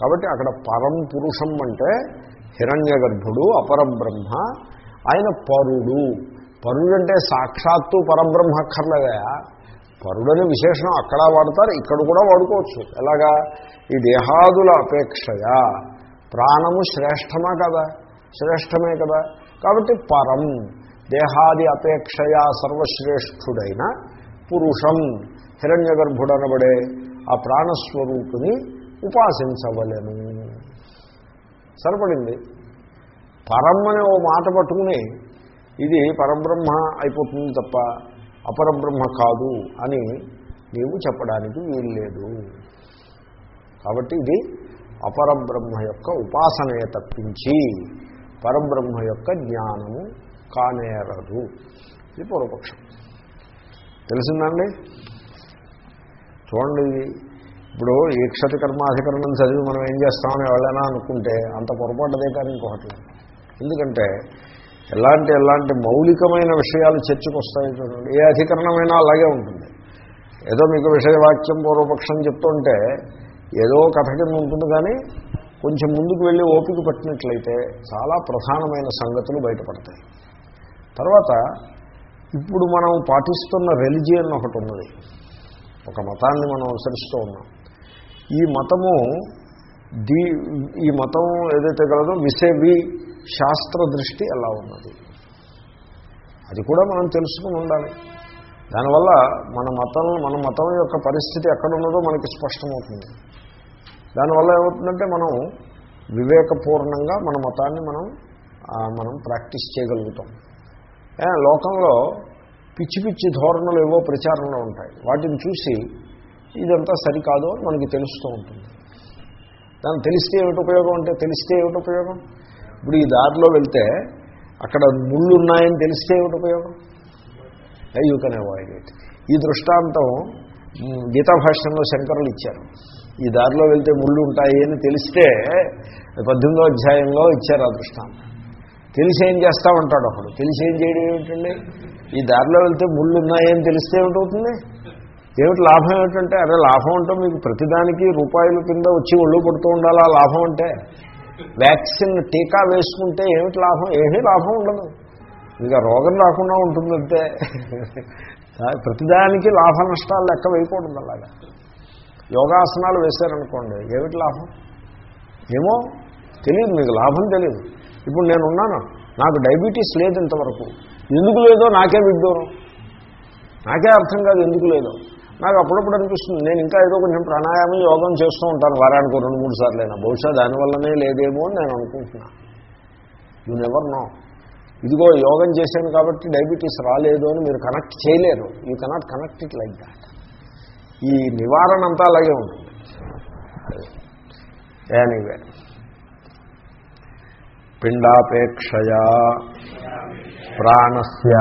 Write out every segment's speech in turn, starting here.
కాబట్టి అక్కడ పరం పురుషం అంటే హిరణ్య గర్భుడు అపరబ్రహ్మ ఆయన పరుడు. పరుడు అంటే సాక్షాత్తు పరబ్రహ్మ అక్కర్లేదా పరుడని విశేషణం అక్కడ వాడతారు ఇక్కడ కూడా వాడుకోవచ్చు. ఎలాగా? ఈ దేహాదుల అపేక్షయా. ప్రాణము శ్రేష్టమా కదా? శ్రేష్టమే కదా? కాబట్టి పరం దేహాది అపేక్షయా సర్వశ్రేష్ఠుడైన పురుషం హిరణ్య గర్భుడనబడే ఆ ప్రాణస్వరూపుని ఉపాసించవలను సరిపడింది. పరం అనే ఓ మాట పట్టుకుని ఇది పరబ్రహ్మ అయిపోతుంది తప్ప అపరబ్రహ్మ కాదు అని నీవు చెప్పడానికి వీల్లేదు. కాబట్టి ఇది అపరబ్రహ్మ యొక్క ఉపాసనే తప్పించి పరబ్రహ్మ యొక్క జ్ఞానము కానేరదు. ఇది పూర్వపక్షం. తెలిసిందండి? చూడండి ఇది. ఇప్పుడు ఈక్షతి కర్మాధికరణం చదివి మనం ఏం చేస్తామని ఎవరైనా అనుకుంటే అంత పొరపాటుదే కానీ ఇంకొకటి. ఎందుకంటే ఎలాంటి ఎలాంటి మౌలికమైన విషయాలు చర్చకు వస్తాయి చూడండి. ఏ అధికరణమైనా అలాగే ఉంటుంది. ఏదో మీకు విషయవాక్యం పూర్వపక్షం చెప్తుంటే ఏదో కథ కింద ఉంటుంది కానీ కొంచెం ముందుకు వెళ్ళి ఓపిక పట్టినట్లయితే చాలా ప్రధానమైన సంగతులు బయటపడతాయి. తర్వాత ఇప్పుడు మనం పాటిస్తున్న రెలిజియన్ ఒకటి ఉన్నది. ఒక మతాన్ని మనం అనుసరిస్తూ ఉన్నాం. ఈ మతము దీ ఈ మతం ఏదైతే కలదో విసేవి శాస్త్ర దృష్టి ఎలా ఉన్నది. అది కూడా మనం తెలుసుకుని ఉండాలి. దానివల్ల మన మతం మన మతం యొక్క పరిస్థితి ఎక్కడ ఉన్నదో మనకి స్పష్టమవుతుంది. దానివల్ల ఏమవుతుందంటే మనం వివేకపూర్ణంగా మన మతాన్ని మనం మనం ప్రాక్టీస్ చేయగలుగుతాం. లోకంలో పిచ్చి పిచ్చి ధోరణులు ఏవో ప్రచారంలో ఉంటాయి. వాటిని చూసి ఇదంతా సరికాదు అని మనకి తెలుస్తూ ఉంటుంది. దాన్ని తెలిస్తే ఏమిటి ఉపయోగం అంటే తెలిస్తే ఏమిటి ఉపయోగం? ఇప్పుడు ఈ దారిలో వెళ్తే అక్కడ ముళ్ళు ఉన్నాయని తెలిస్తే ఏమిటి ఉపయోగం? యూ కెన్ అవాయిడ్ ఇట్ ఈ దృష్టాంతం గీతా భాష్యంలో శంకరులు ఇచ్చారు. ఈ దారిలో వెళ్తే ముళ్ళు ఉంటాయి అని తెలిస్తే పద్దెనిమిదో అధ్యాయంలో ఇచ్చారు ఆ దృష్టాంతం. తెలిసి ఏం చేస్తామంటాడు ఒకడు తెలిసి ఏం చేయడం ఏమిటండి? ఈ దారిలో వెళ్తే ముళ్ళు ఉన్నాయని తెలిస్తే ఏమిటవుతుంది ఏమిటి లాభం ఏమిటంటే అదే లాభం అంటే మీకు ప్రతిదానికి రూపాయల కింద వచ్చి ఒళ్ళు పడుతూ ఉండాలా? లాభం అంటే? వ్యాక్సిన్ టీకా వేసుకుంటే ఏమిటి లాభం? ఏమీ లాభం ఉండదు. మీకు రోగం రాకుండా ఉంటుందంటే ప్రతిదానికి లాభ నష్టాలు లెక్క వేయకూడదు అలాగా. యోగాసనాలు వేశారనుకోండి ఏమిటి లాభం? ఏమో తెలియదు మీకు లాభం తెలియదు. ఇప్పుడు నేను ఉన్నాను నాకు డయాబెటీస్ లేదు ఇంతవరకు. ఎందుకు లేదో నాకే విడ్డూరం. నాకే అర్థం కాదు ఎందుకు లేదో. నాకు అప్పుడప్పుడు అనిపిస్తుంది. నేను ఇంకా ఏదో కొంచెం ప్రాణాయామం యోగం చేస్తూ ఉంటాను. వారానికి రెండు మూడు సార్లు అయినా బహుశా దానివల్లనే లేదేమో అని నేను అనుకుంటున్నాను యూ నెవర్ నో ఇదిగో యోగం చేశాను కాబట్టి డయాబెటీస్ రాలేదు అని మీరు కనెక్ట్ చేయలేరు. You cannot connect it like that ఈ నివారణ అంతా అలాగే ఉంటుంది. ఎనీవే పిండాపేక్షయా ప్రాణస్య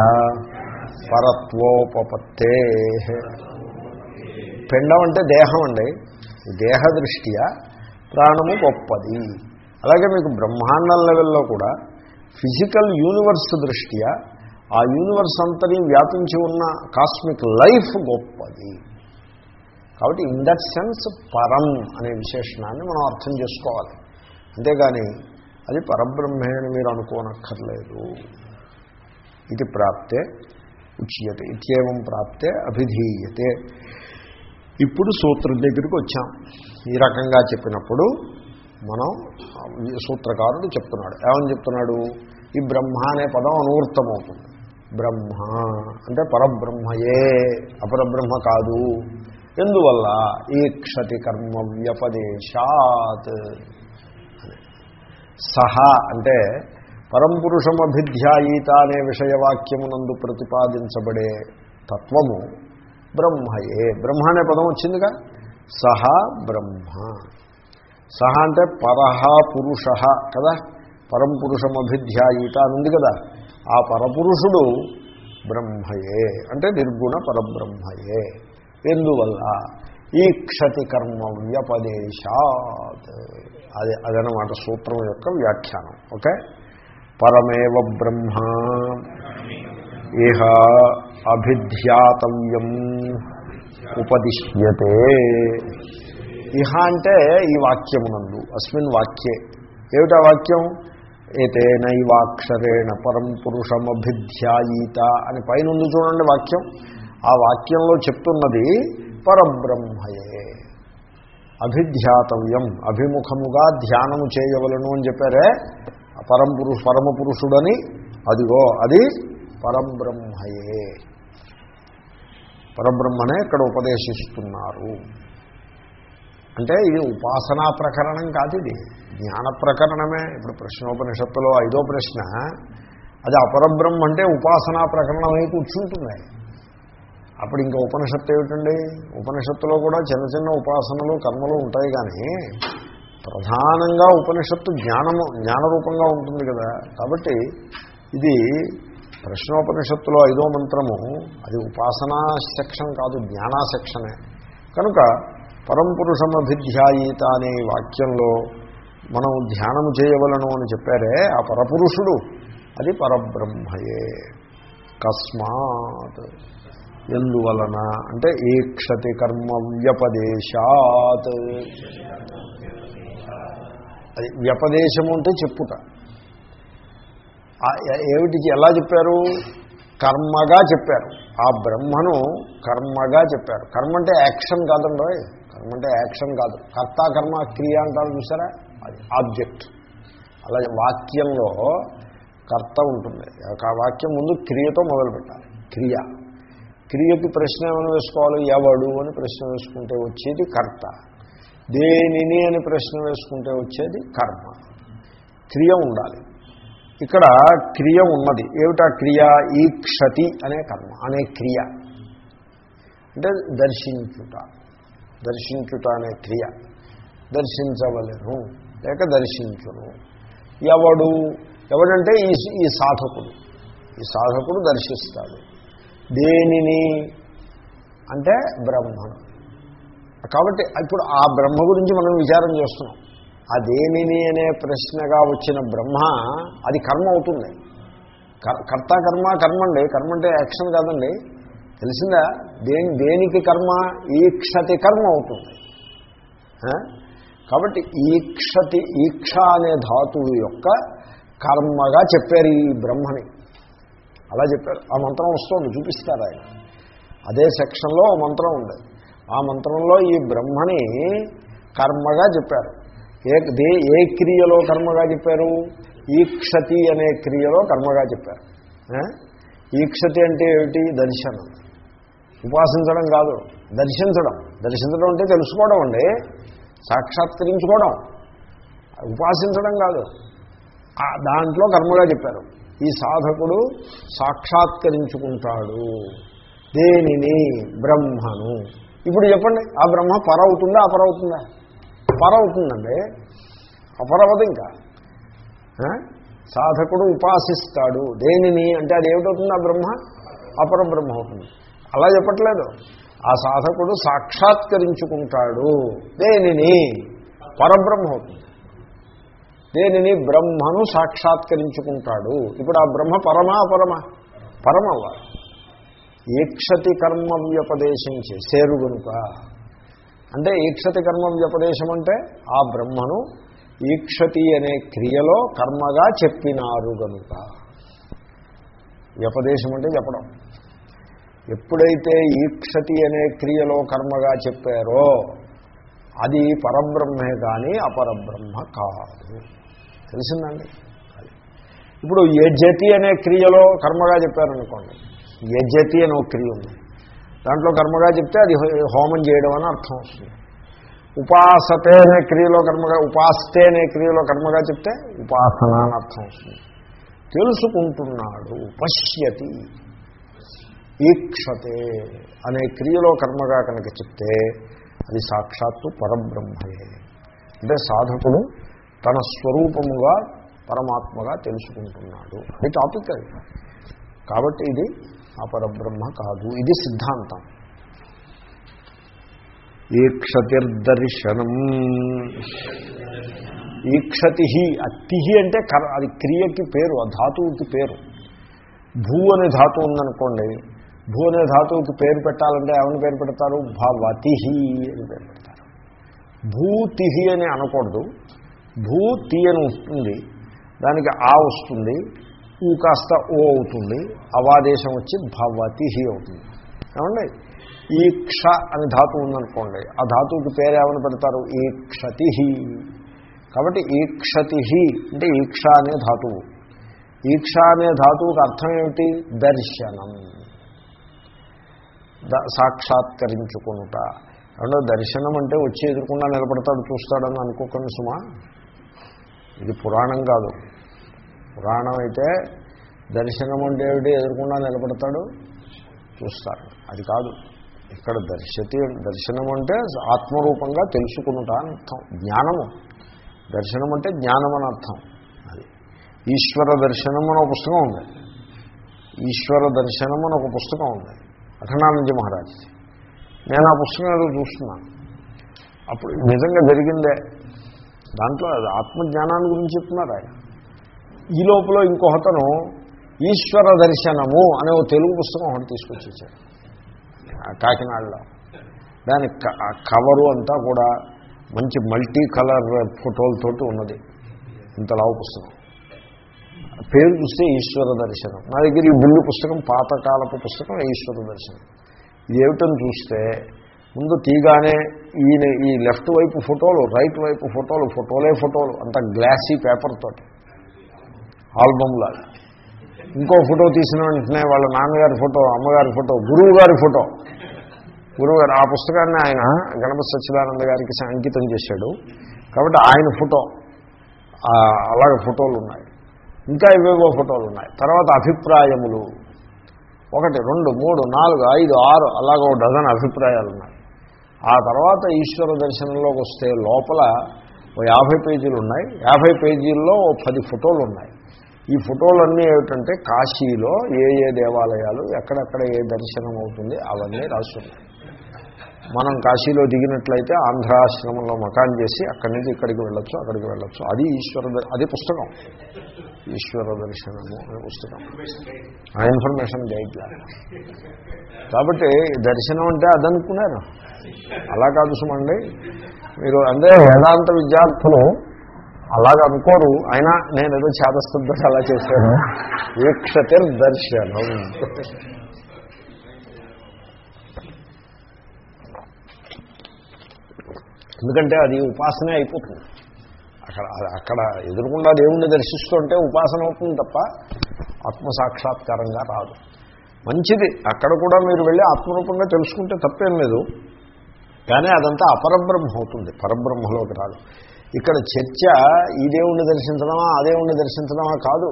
పరత్వోపపత్తే పిండం అంటే దేహం అండి. దేహదృష్ట్యా దేహ దృష్ట్యా ప్రాణము గొప్పది. అలాగే మీకు బ్రహ్మాండం లెవెల్లో కూడా ఫిజికల్ యూనివర్స్ దృష్ట్యా ఆ యూనివర్స్ అంతని వ్యాపించి ఉన్న కాస్మిక్ లైఫ్ గొప్పది. కాబట్టి ఇన్ దట్ సెన్స్ పరం అనే విశేషణాన్ని మనం అర్థం చేసుకోవాలి. అంతేగాని అది పరబ్రహ్మే అని మీరు అనుకోనక్కర్లేదు. ఇది ప్రాప్తే ఉచ్యతే ఇత్యేవం ప్రాప్తే అభిధీయతే. ఇప్పుడు సూత్రం దగ్గరికి వచ్చాం. ఈ రకంగా చెప్పినప్పుడు మనం సూత్రకారుడు చెప్తున్నాడు. ఏమని చెప్తున్నాడు? ఈ బ్రహ్మ అనే పదం అనూర్తమవుతుంది బ్రహ్మ అంటే పరబ్రహ్మయే అపరబ్రహ్మ కాదు. ఎందువల్ల? ఈ క్షతి కర్మ వ్యపదేశాత్. సహ అంటే పరంపురుషమభిధ్యాయీత అనే విషయవాక్యమునందు ప్రతిపాదించబడే తత్వము బ్రహ్మయే. బ్రహ్మ అనే పదం వచ్చిందిగా? సహ బ్రహ్మ. సహ అంటే పరహ పురుష కదా? పరంపురుషమభిధ్యాయీత అని ఉంది కదా. ఆ పరపురుషుడు బ్రహ్మయే. అంటే నిర్గుణ పరబ్రహ్మయే. ఎందువల్ల? ఈ క్షతి కర్మ వ్యపదేశాత్. అది అదనమాట సూత్రం యొక్క వ్యాఖ్యానం. ఓకే? పరమేవ బ్రహ్మ. ఇహ అభిధ్యాతవ్యం ఉపదిశ్యతే. ఇహ అంటే ఈ వాక్యమునందు అస్మిన్ వాక్యే. ఏమిటా వాక్యం? ఏతేనైవాక్షరేణ పరం పురుషమభిధ్యాయీత అని పైన ఉంది చూడండి వాక్యం. ఆ వాక్యంలో చెప్తున్నది పరబ్రహ్మయే అభిధ్యాతవ్యం అభిముఖముగా ధ్యానము చేయవలను అని చెప్పారే. పరం పరమ పురుషుడని అదిగో అది పరబ్రహ్మయే. పరబ్రహ్మనే ఇక్కడ ఉపదేశిస్తున్నారు. అంటే ఇది ఉపాసనా ప్రకరణం కాదు ఇది. జ్ఞాన ప్రకరణమే. ఇప్పుడు ప్రశ్నోపనిషత్తులో ఐదో ప్రశ్న అది అపరబ్రహ్మ అంటే ఉపాసనా ప్రకరణం అయి కూర్చుంటుంది. అప్పుడు ఇంకా ఉపనిషత్తు ఏమిటండి? ఉపనిషత్తులో కూడా చిన్న చిన్న ఉపాసనలు కర్మలు ఉంటాయి కానీ ప్రధానంగా ఉపనిషత్తు జ్ఞానము జ్ఞానరూపంగా ఉంటుంది కదా. కాబట్టి ఇది ప్రశ్నోపనిషత్తులో ఐదో మంత్రము అది ఉపాసనా సెక్షన్ కాదు జ్ఞానా సెక్షనే. కనుక పరంపురుషమభిధ్యాయీత అనే వాక్యంలో మనం ధ్యానము చేయవలను అని చెప్పారే ఆ పరపురుషుడు అది పరబ్రహ్మయే. కస్మాత్. ఎందువలన? అంటే ఈక్షతి కర్మ వ్యపదేశాత్. అది వ్యపదేశము అంటే చెప్పుట. ఏమిటి ఎలా చెప్పారు? కర్మగా చెప్పారు. ఆ బ్రహ్మను కర్మగా చెప్పారు. కర్మ అంటే యాక్షన్ కాదండి కర్మ అంటే యాక్షన్ కాదు. కర్త కర్మ క్రియ అంటారు చూసారా? అది ఆబ్జెక్ట్. అలాగే వాక్యంలో కర్త ఉంటుంది. ఆ వాక్యం ముందు క్రియతో మొదలు పెట్టాలి. క్రియ. క్రియకి ప్రశ్న ఏమైనా వేసుకోవాలి? ఎవడు అని ప్రశ్న వేసుకుంటే వచ్చేది కర్త. దేనిని అని ప్రశ్న వేసుకుంటే వచ్చేది కర్మ. క్రియ ఉండాలి. ఇక్కడ క్రియ ఉన్నది. ఏమిటా క్రియ? ఈ క్షతి అనే కర్మ అనే క్రియ. అంటే దర్శించుట. దర్శించుట అనే క్రియ. దర్శించవలను లేక దర్శించును. ఎవడు? ఎవడంటే ఈ ఈ సాధకుడు. ఈ సాధకుడు దర్శిస్తాడు. దేనిని? అంటే బ్రహ్మను. కాబట్టి ఇప్పుడు ఆ బ్రహ్మ గురించి మనం విచారం చేస్తున్నాం. ఆ దేనిని అనే ప్రశ్నగా వచ్చిన బ్రహ్మ అది కర్మ అవుతుంది. కర్త కర్మ కర్మ అండి కర్మ అంటే యాక్షన్ కాదండి. తెలిసిందా? దేని దేనికి కర్మ? ఈక్షతి కర్మ అవుతుంది. కాబట్టి ఈక్షతి ఈక్ష అనే ధాతువు యొక్క కర్మగా చెప్పారు ఈ బ్రహ్మని. అలా చెప్పారు. ఆ మంత్రం వస్తుంది చూపిస్తారు ఆయన? అదే సెక్షన్లో మంత్రం ఉంది. ఆ మంత్రంలో ఈ బ్రహ్మని కర్మగా చెప్పారు. ఏ దే ఏ క్రియలో కర్మగా చెప్పారు? ఈక్షతి అనే క్రియలో కర్మగా చెప్పారు. ఈక్షతి అంటే ఏమిటి? దర్శనం. ఉపాసించడం కాదు. దర్శించడం. దర్శించడం అంటే తెలుసుకోవడం అండి. సాక్షాత్కరించుకోవడం. ఉపాసించడం కాదు. దాంట్లో కర్మగా చెప్పారు. ఈ సాధకుడు సాక్షాత్కరించుకుంటాడు. దేనిని? బ్రహ్మను. ఇప్పుడు చెప్పండి. ఆ బ్రహ్మ పర అవుతుందా? అపర అవుతుందా అవుతుందండి అపరవదు ఇంకా. సాధకుడు ఉపాసిస్తాడు. దేనిని? అంటే అది ఏమిటవుతుంది ఆ బ్రహ్మ? అపర బ్రహ్మ అవుతుంది. అలా చెప్పట్లేదు. ఆ సాధకుడు సాక్షాత్కరించుకుంటాడు. దేనిని? పరబ్రహ్మ అవుతుంది. దేనిని? బ్రహ్మను సాక్షాత్కరించుకుంటాడు. ఇప్పుడు ఆ బ్రహ్మ పరమా అపరమ? పరమవ్వాలి ఈక్షతి కర్మ వ్యపదేశం చేసేరు కనుక అంటే ఈక్షతి కర్మ వ్యపదేశం అంటే ఆ బ్రహ్మను ఈక్షతి అనే క్రియలో కర్మగా చెప్పినారు కనుక వ్యపదేశం అంటే చెప్పడం ఎప్పుడైతే ఈక్షతి అనే క్రియలో కర్మగా చెప్పారో అది పరబ్రహ్మే కానీ అపరబ్రహ్మ కాదు. తెలిసిందండి? ఇప్పుడు యజతి అనే క్రియలో కర్మగా చెప్పారనుకోండి. యజతి అనే ఒక క్రియ ఉంది. దాంట్లో కర్మగా చెప్తే అది హోమం చేయడం అని అర్థం వస్తుంది. ఉపాసతే అనే క్రియలో కర్మగా ఉపాస్తే అనే క్రియలో కర్మగా చెప్తే ఉపాసన అని అర్థం వస్తుంది. తెలుసుకుంటున్నాడు పశ్యతి ఈక్షతే అనే క్రియలో కర్మగా కనుక చెప్తే అది సాక్షాత్తు పరబ్రహ్మయే. అంటే సాధకుడు తన స్వరూపముగా పరమాత్మగా తెలుసుకుంటున్నాడు అది టాపిక్ అది కాబట్టి ఇది ఆ పరబ్రహ్మ కాదు. ఇది సిద్ధాంతం. ఈక్షతిర్దర్శనం. ఈక్షతి అతి అంటే అది క్రియకి పేరు ఆ ధాతువుకి పేరు. భూ అనే ధాతువు ఉందనుకోండి భూ అనే ధాతువుకి పేరు పెట్టాలంటే ఏమని పేరు పెడతారు? భవతి అని పేరు పెడతారు. భూతిహి అని అనకూడదు. భూతి అని వస్తుంది దానికి ఆ వస్తుంది ఊ కాస్త ఓ అవుతుంది అవాదేశం వచ్చి భవతిహి అవుతుంది. ఏమండి? ఈ క్ష అని ధాతువు ఉందనుకోండి ఆ ధాతువుకి పేరు ఏమని పెడతారు? ఈ క్షతి కాబట్టి ఈ క్షతి అంటే ఈక్ష అనే ధాతువు. ఈక్ష అనే ధాతువుకి అర్థం ఏమిటి? దర్శనం. ద- సాక్షాత్కరించుకునుట. అంటే దర్శనం అంటే వచ్చి ఎదుర్కొన్నా నిలబడతాడు చూస్తాడని అనుకోకండి సుమా. ఇది పురాణం కాదు. పురాణం అయితే దర్శనం అంటే ఏమిటి ఎదుర్కొన్నా నిలబడతాడు? చూస్తారు అది కాదు. ఇక్కడ దర్శతి దర్శనం అంటే ఆత్మరూపంగా తెలుసుకునుట అని అర్థం. జ్ఞానము. దర్శనం అంటే జ్ఞానం అని అర్థం అది. ఈశ్వర దర్శనం అని ఒక పుస్తకం ఉంది. ఈశ్వర దర్శనం అని ఒక పుస్తకం ఉంది. అఖండానంద మహారాజ్. నేను ఆ పుస్తకం ఏదో చూస్తున్నాను. అప్పుడు నిజంగా జరిగిందే. దాంట్లో అది ఆత్మజ్ఞానాన్ని గురించి చెప్తున్నారు ఆయన ఈ లోపల ఇంకొకతను ఈశ్వర దర్శనము అనే ఒక తెలుగు పుస్తకం ఒకటి తీసుకొచ్చేసాడు. కాకినాడలో. దాని కవరు అంతా కూడా మంచి మల్టీ కలర్ ఫోటోలతోటి ఉన్నది. ఇంత లావు పుస్తకం. పేరు చూస్తే ఈశ్వర దర్శనం. నా దగ్గర ఈ బుల్లి పుస్తకం పాతకాలపు పుస్తకం ఈశ్వర దర్శనం. ఏమిటని చూస్తే ముందు తీగానే ఈయన ఈ లెఫ్ట్ వైపు ఫోటోలు రైట్ వైపు ఫోటోలు ఫోటోలే ఫోటోలు అంత గ్లాసీ పేపర్ తోటి. ఆల్బమ్ లాగా ఇంకో ఫోటో తీసిన వెంటనే వాళ్ళ నాన్నగారి ఫోటో అమ్మగారి ఫోటో గురువు గారి ఫోటో. గురువు గారు ఆ పుస్తకాన్ని ఆయన గణపతి సచ్చిదానంద గారికి అంకితం చేశాడు. కాబట్టి ఆయన ఫోటో అలాగ అలాగే ఫోటోలు ఉన్నాయి. ఇంకా ఇవేవో ఫోటోలు ఉన్నాయి. తర్వాత అభిప్రాయములు. ఒకటి రెండు మూడు నాలుగు ఐదు ఆరు అలాగ ఒక డజన్ అభిప్రాయాలు ఉన్నాయి. ఆ తర్వాత ఈశ్వర దర్శనంలోకి వస్తే లోపల ఓ యాభై పేజీలు ఉన్నాయి. యాభై పేజీల్లో ఓ పది ఫోటోలు ఉన్నాయి. ఈ ఫోటోలన్నీ ఏమిటంటే కాశీలో ఏ ఏ దేవాలయాలు ఎక్కడెక్కడ ఏ దర్శనం అవుతుంది అవన్నీ రాస్తున్నాయి మనం కాశీలో దిగినట్లయితే ఆంధ్రాశ్రమంలో మకాన్ చేసి అక్కడి నుంచి ఇక్కడికి వెళ్ళొచ్చు అక్కడికి వెళ్ళొచ్చు. అది ఈశ్వర అది పుస్తకం. ఈశ్వర దర్శనము అనే పుస్తకం. ఆ ఇన్ఫర్మేషన్ గైడ్ లాగా కాబట్టి దర్శనం అంటే అదనుకున్నారు అలా కాదు సుమండి. మీరు అంటే వేదాంత విద్యార్థులు అలాగ అనుకోరు. అయినా నేను ఏదో చేతస్థుద్ధ అలా చేశాను. వీక్షతిర్ దర్శనం ఎందుకంటే అది ఉపాసనే అయిపోతుంది. అక్కడ అక్కడ ఎదురుకుండా దేవుణ్ణి దర్శిస్తుంటే ఉపాసన అవుతుంది తప్ప ఆత్మసాక్షాత్కారంగా రాదు. మంచిది. అక్కడ కూడా మీరు వెళ్ళి ఆత్మరూపంగా తెలుసుకుంటే తప్పేం లేదు. కానీ అదంతా అపరబ్రహ్మ అవుతుంది పరబ్రహ్మలోకి రాదు. ఇక్కడ చర్చ ఈ దేవుణ్ణి దర్శించడమా ఆ దేవుణ్ణి దర్శించడమా కాదు.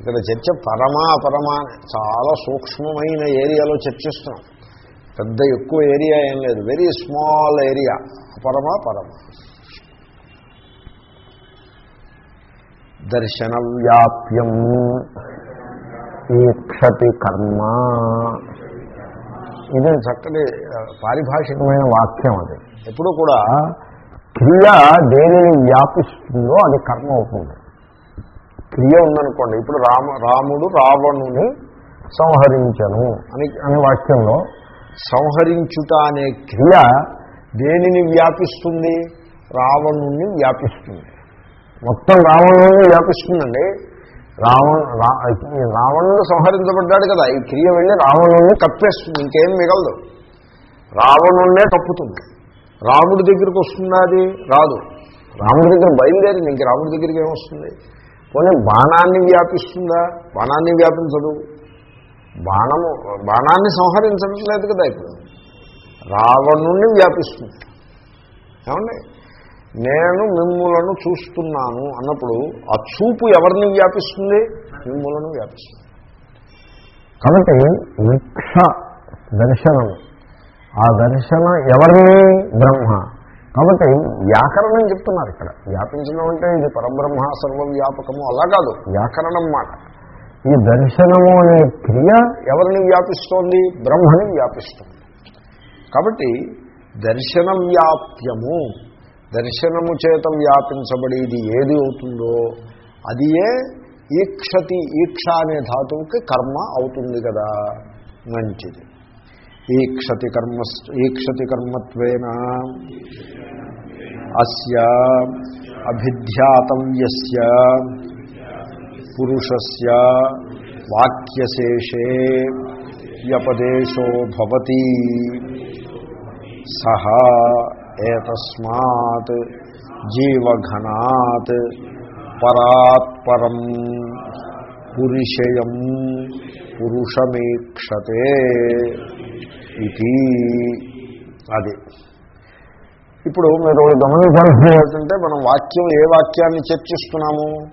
ఇక్కడ చర్చ పరమా అపరమా చాలా సూక్ష్మమైన ఏరియాలో చర్చిస్తున్నాం. పెద్ద ఎక్కువ ఏరియా ఏం లేదు. వెరీ స్మాల్ ఏరియా అపరమా పరమ. దర్శన వ్యాప్యం ఈక్షతి కర్మ. ఇది చక్కటి పారిభాషికమైన వాక్యం అది. ఎప్పుడు కూడా క్రియ దేనిని వ్యాపిస్తుందో అది కర్మ అవుతుంది. క్రియ ఉందనుకోండి ఇప్పుడు రామ రాముడు రావణుని సంహరించను అని అనే వాక్యంలో సంహరించుట అనే క్రియ దేనిని వ్యాపిస్తుంది? రావణుణ్ణి వ్యాపిస్తుంది. మొత్తం రావణుని వ్యాపిస్తుందండి. రావణ రా- రావణుడు సంహరించబడ్డాడు కదా ఈ క్రియ వెళ్ళి రావణుణ్ణి కప్పేస్తుంది ఇంకేం మిగలదు. రావణుణ్ణే కప్పుతుంది. రాముడి దగ్గరికి వస్తుందా అది? రాదు. రాముడి దగ్గర బయలుదేరింది ఇంక రాముడి దగ్గరికి ఏమొస్తుంది పోనీ బాణాన్ని వ్యాపిస్తుందా? బాణాన్ని వ్యాపించదు. బాణము బాణాన్ని సంహరించడం లేదు కదా ఇప్పుడు. రావణుణ్ణి వ్యాపిస్తుంది. ఏమండి? నేను మిమ్ములను చూస్తున్నాను అన్నప్పుడు ఆ చూపు ఎవరిని వ్యాపిస్తుంది? మిమ్ములను వ్యాపిస్తుంది. కాబట్టి వీక్ష దర్శనం ఆ దర్శన ఎవరిని బ్రహ్మ. కాబట్టి వ్యాకరణం చెప్తున్నారు ఇక్కడ. వ్యాపించడం అంటే ఇది పరబ్రహ్మ సర్వవ్యాపకము అలా కాదు. వ్యాకరణం మాట. ఈ దర్శనము అనే క్రియ ఎవరిని వ్యాపిస్తోంది? బ్రహ్మని వ్యాపిస్తుంది. కాబట్టి దర్శన వ్యాప్యము దర్శనము చేత వ్యాపించబడేది ఏది అవుతుందో అది ఏ ఈక్షతి ఈక్ష అనే ధాతువుకి కర్మ అవుతుంది కదా మంచిది. ఈక్షతి కర్మ ఈక్షతి కర్మత్వేన అస్య అభిధ్యాతవ్యస్య పురుషస్య వాక్యశేషే వ్యపదేశో భవతి సహ ఏతస్మాత్ జీవఘనాత్ పరాత్పరం పురుషయం పురుషమీక్షతే ఇది. అది. ఇప్పుడు మీరు గమనించాల్సింది ఏంటంటే మనం వాక్యం ఏ వాక్యాన్ని చర్చిస్తున్నాము?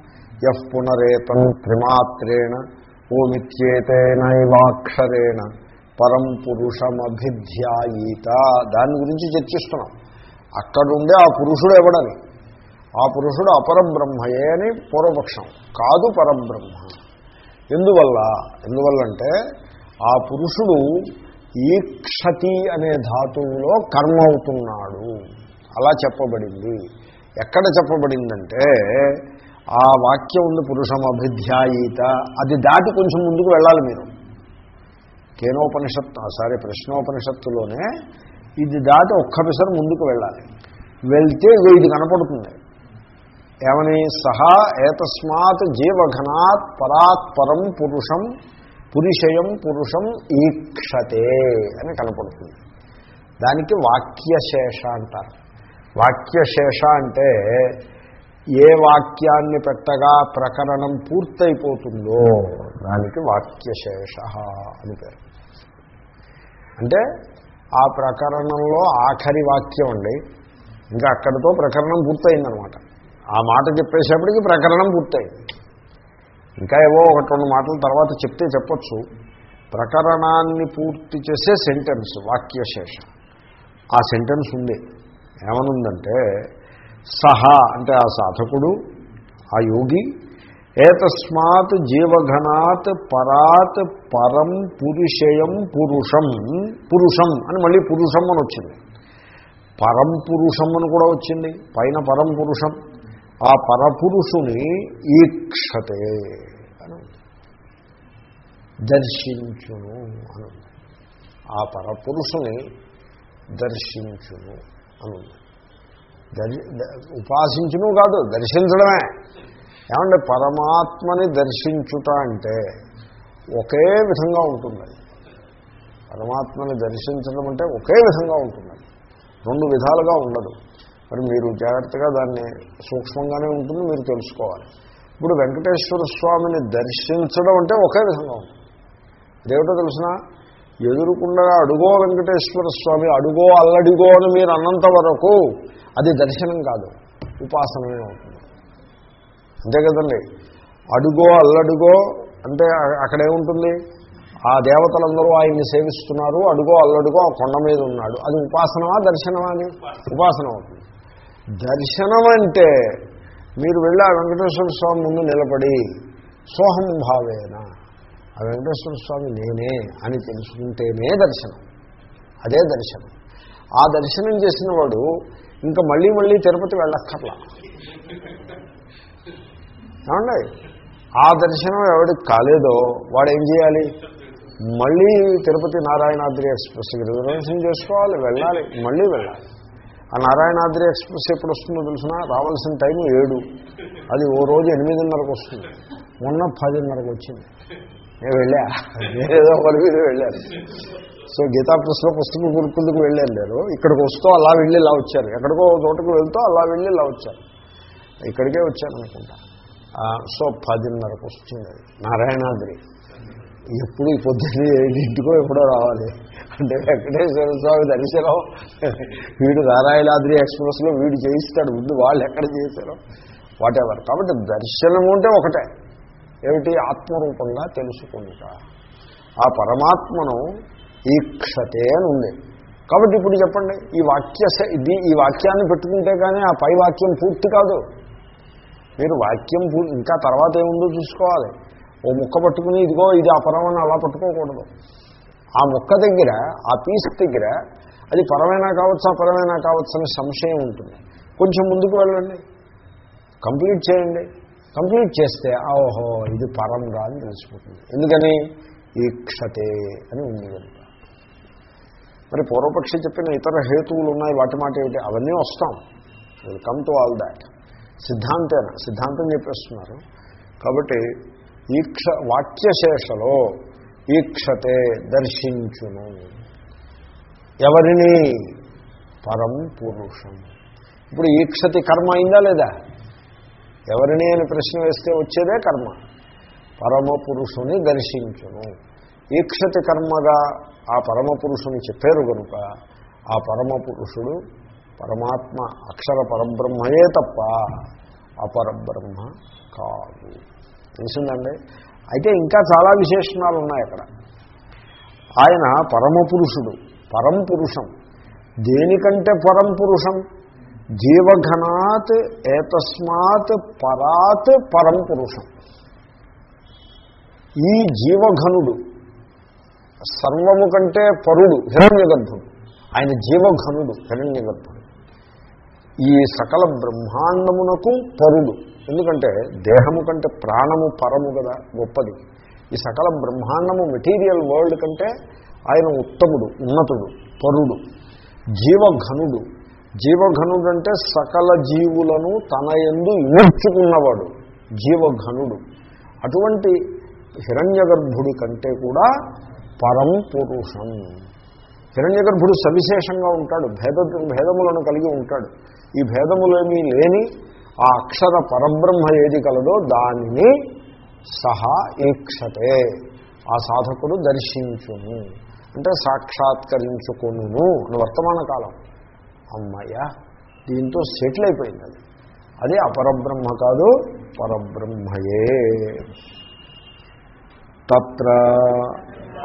ఎఫ్ పునరేతం త్రిమాత్రేణ ఓమిత్యేతేనైవాక్షరేణ పరం పురుషమభిధ్యాయీత. దాని గురించి చర్చిస్తున్నాం. అక్కడుండే ఆ పురుషుడు ఎవడని? ఆ పురుషుడు అపరబ్రహ్మయే అని పూర్వపక్షం. కాదు పరబ్రహ్మ. ఎందువల్ల? ఎందువల్లంటే ఆ పురుషుడు ఈక్షతి అనే ధాతువులో కర్మ అవుతున్నాడు. అలా చెప్పబడింది. ఎక్కడ చెప్పబడిందంటే ఆ వాక్యం ఉంది పురుషం అభిధ్యాయీత అది దాటి కొంచెం ముందుకు వెళ్ళాలి మీరు. కేనోపనిషత్ సారీ ప్రశ్నోపనిషత్తులోనే ఇది దాటి ఒక్క పిసరు ముందుకు వెళ్ళాలి. వెళ్తే వీధి ఇది కనపడుతుంది. ఏమని? సహా ఏతస్మాత్ జీవఘనాత్ పరాత్పరం పురుషం పురుషయం పురుషం ఈక్షతే అని కనపడుతుంది. దానికి వాక్యశేష అంటారు. వాక్యశేష అంటే ఏ వాక్యాన్ని పెట్టగా ప్రకరణం పూర్తయిపోతుందో దానికి వాక్యశేష అని పేరు. అంటే ఆ ప్రకరణంలో ఆఖరి వాక్యం అండి. ఇంకా అక్కడితో ప్రకరణం పూర్తయిందనమాట. ఆ మాట చెప్పేసేపటికి ప్రకరణం పూర్తయింది. ఇంకా ఏవో ఒకటి రెండు మాటల తర్వాత చెప్తే చెప్పచ్చు. ప్రకరణాన్ని పూర్తి చేసే సెంటెన్స్ వాక్యశేషం. ఆ సెంటెన్స్ ఉంది ఏమనుందంటే సహా అంటే ఆ సాధకుడు ఆ యోగి ఏతస్మాత్ జీవఘనాత్ పరాత్ పరం పురుషయం పురుషం పురుషం అని మళ్ళీ పురుషం అని వచ్చింది. పరం పురుషం అని కూడా వచ్చింది. పైన పరం పురుషం. ఆ పరపురుషుని ఈక్షతే అని దర్శించును అని ఆ పరపురుషుని దర్శించును అని దర్శి ఉపాసించును కాదు దర్శించడమే. ఏమంటే పరమాత్మని దర్శించుట అంటే ఒకే విధంగా ఉంటుంది పరమాత్మని దర్శించడం అంటే ఒకే విధంగా ఉంటుంది రెండు విధాలుగా ఉండదు. మరి మీరు జాగ్రత్తగా దాన్ని సూక్ష్మంగానే ఉంటుంది మీరు తెలుసుకోవాలి. ఇప్పుడు వెంకటేశ్వర స్వామిని దర్శించడం అంటే ఒకే విధంగా ఉంటుంది. ఇదేమిటో తెలిసిన? ఎదురుకుండా అడుగో వెంకటేశ్వర స్వామి అడుగో అల్లడిగో అని మీరు అన్నంత వరకు అది దర్శనం కాదు ఉపాసనమే అవుతుంది అంతే కదండి. అడుగో అల్లడుగో అంటే అక్కడేముంటుంది ఆ దేవతలందరూ ఆయన్ని సేవిస్తున్నారు అడుగో అల్లడుగో ఆ కొండ మీద ఉన్నాడు. అది ఉపాసనమా దర్శనమా అని ఉపాసన అవుతుంది. దర్శనం అంటే మీరు వెళ్ళి ఆ వెంకటేశ్వర స్వామి ముందు నిలబడి సోహం భావేన ఆ వెంకటేశ్వర స్వామి నేనే అని తెలుసుకుంటేనే దర్శనం. అదే దర్శనం. ఆ దర్శనం చేసిన వాడు ఇంకా మళ్ళీ మళ్ళీ తిరుపతి వెళ్ళక్కర్లా. ఏమండి? ఆ దర్శనం ఎవరికి కాలేదో వాడు ఏం చేయాలి? మళ్ళీ తిరుపతి నారాయణాద్రి ఎక్స్ప్రెస్కి రిజర్వేషన్ చేసుకోవాలి వెళ్ళాలి మళ్ళీ వెళ్ళాలి. ఆ నారాయణాద్రి ఎక్స్ప్రెస్ ఎప్పుడు వస్తుందో తెలిసిన? రావాల్సిన టైం ఏడు. అది ఓ రోజు ఎనిమిదిన్నరకు వస్తుంది. మొన్న పదిన్నరకు వచ్చింది. నేను వెళ్ళా. ఏదో ఒకరి మీద వెళ్ళాను. సో గీతా ప్రెస్లో పుస్తకం గురుకులకు వెళ్ళాను లేరు ఇక్కడికి వస్తూ అలా వెళ్ళి ఇలా వచ్చారు ఎక్కడికో తోటకు వెళ్తూ అలా వెళ్ళి ఇలా వచ్చారు ఇక్కడికే వచ్చాను అనుకుంటా. సో పదిన్నరకు వస్తుంది. నారాయణాద్రి. ఎప్పుడు ఈ పొద్దున్నే ఏడింటికో ఎప్పుడో రావాలి. అంటే వెంకటేశ్వర స్వామి దర్శనం. వీడు నారాయణాద్రి ఎక్స్ప్రెస్లో వీడు చేయిస్తాడు. ముందు వాళ్ళు ఎక్కడ చేశారో వాటెవర్ కాబట్టి దర్శనము అంటే ఒకటే. ఏమిటి? ఆత్మరూపంగా తెలుసుకుంట. ఆ పరమాత్మను ఈక్షతే అని ఉంది. కాబట్టి ఇప్పుడు చెప్పండి ఈ వాక్య ఈ వాక్యాన్ని పెట్టుకుంటే కానీ ఆ పై వాక్యం పూర్తి కాదు. మీరు వాక్యం ఇంకా తర్వాత ఏముందో చూసుకోవాలి. ఓ ముక్క పట్టుకుని ఇదిగో ఇది ఆ అపరమని అలా పట్టుకోకూడదు. ఆ ముక్క దగ్గర ఆ పీస్ దగ్గర అది పరమైనా కావచ్చు అపరమైనా కావచ్చు అనే సంశయం ఉంటుంది. కొంచెం ముందుకు వెళ్ళండి. కంప్లీట్ చేయండి. కంప్లీట్ చేస్తే ఓహో ఇది పరం రా అని తెలిసిపోతుంది. ఎందుకని? ఈక్షతే అని ఉంది కనుక. మరి పూర్వపక్షి చెప్పిన ఇతర హేతువులు ఉన్నాయి వాటి మాట ఏమిటి? అవన్నీ వస్తాం. Will come to all that సిద్ధాంతేనా? సిద్ధాంతం చెప్పేస్తున్నారు. కాబట్టి ఈక్ష వాక్యశేషలో ఈక్షతే దర్శించును. ఎవరిని? పరం పురుషం. ఇప్పుడు ఈక్షతి కర్మ అయిందా లేదా? ఎవరిని అని ప్రశ్న వేస్తే వచ్చేదే కర్మ. పరమ పురుషుని దర్శించును. ఈక్షతి కర్మగా ఆ పరమ పురుషుని చెప్పారు కనుక ఆ పరమ పురుషుడు పరమాత్మ అక్షర పరబ్రహ్మయే తప్ప అపరబ్రహ్మ కాదు. తెలిసిందండి అయితే ఇంకా చాలా విశేషణాలు ఉన్నాయి అక్కడ. ఆయన పరమ పురుషుడు పరం పురుషం దేనికంటే పరం పురుషం జీవఘనాత్ ఏతస్మాత్ పరాత్ పరం పురుషం ఈ జీవఘనుడు సర్వము కంటే పరుడు హిరణ్యగర్భుడు. ఆయన జీవఘనుడు హిరణ్యగర్భుడు. ఈ సకల బ్రహ్మాండమునకు పరుడు ఎందుకంటే దేహము కంటే ప్రాణము పరము కదా గొప్పది. ఈ సకల బ్రహ్మాండము మెటీరియల్ వరల్డ్ కంటే ఆయన ఉత్తముడు ఉన్నతుడు పరుడు జీవఘనుడు. జీవఘనుడు అంటే సకల జీవులను తన ఎందు ఇమర్చుకున్నవాడు జీవఘనుడు. అటువంటి హిరణ్యగర్భుడి కంటే కూడా పరం పురుషం. హిరణ్యగర్భుడు సవిశేషంగా ఉంటాడు భేద భేదములను కలిగి ఉంటాడు. ఈ భేదములేమీ లేని ఆ అక్షర పరబ్రహ్మ ఏది కలదో దానిని సహా ఈక్షతే. ఆ సాధకుడు దర్శించును అంటే సాక్షాత్కరించుకును అని వర్తమాన కాలం. అమ్మయ్య దీంతో సెటిల్ అయిపోయింది అది. అది అపరబ్రహ్మ కాదు పరబ్రహ్మయే. తత్ర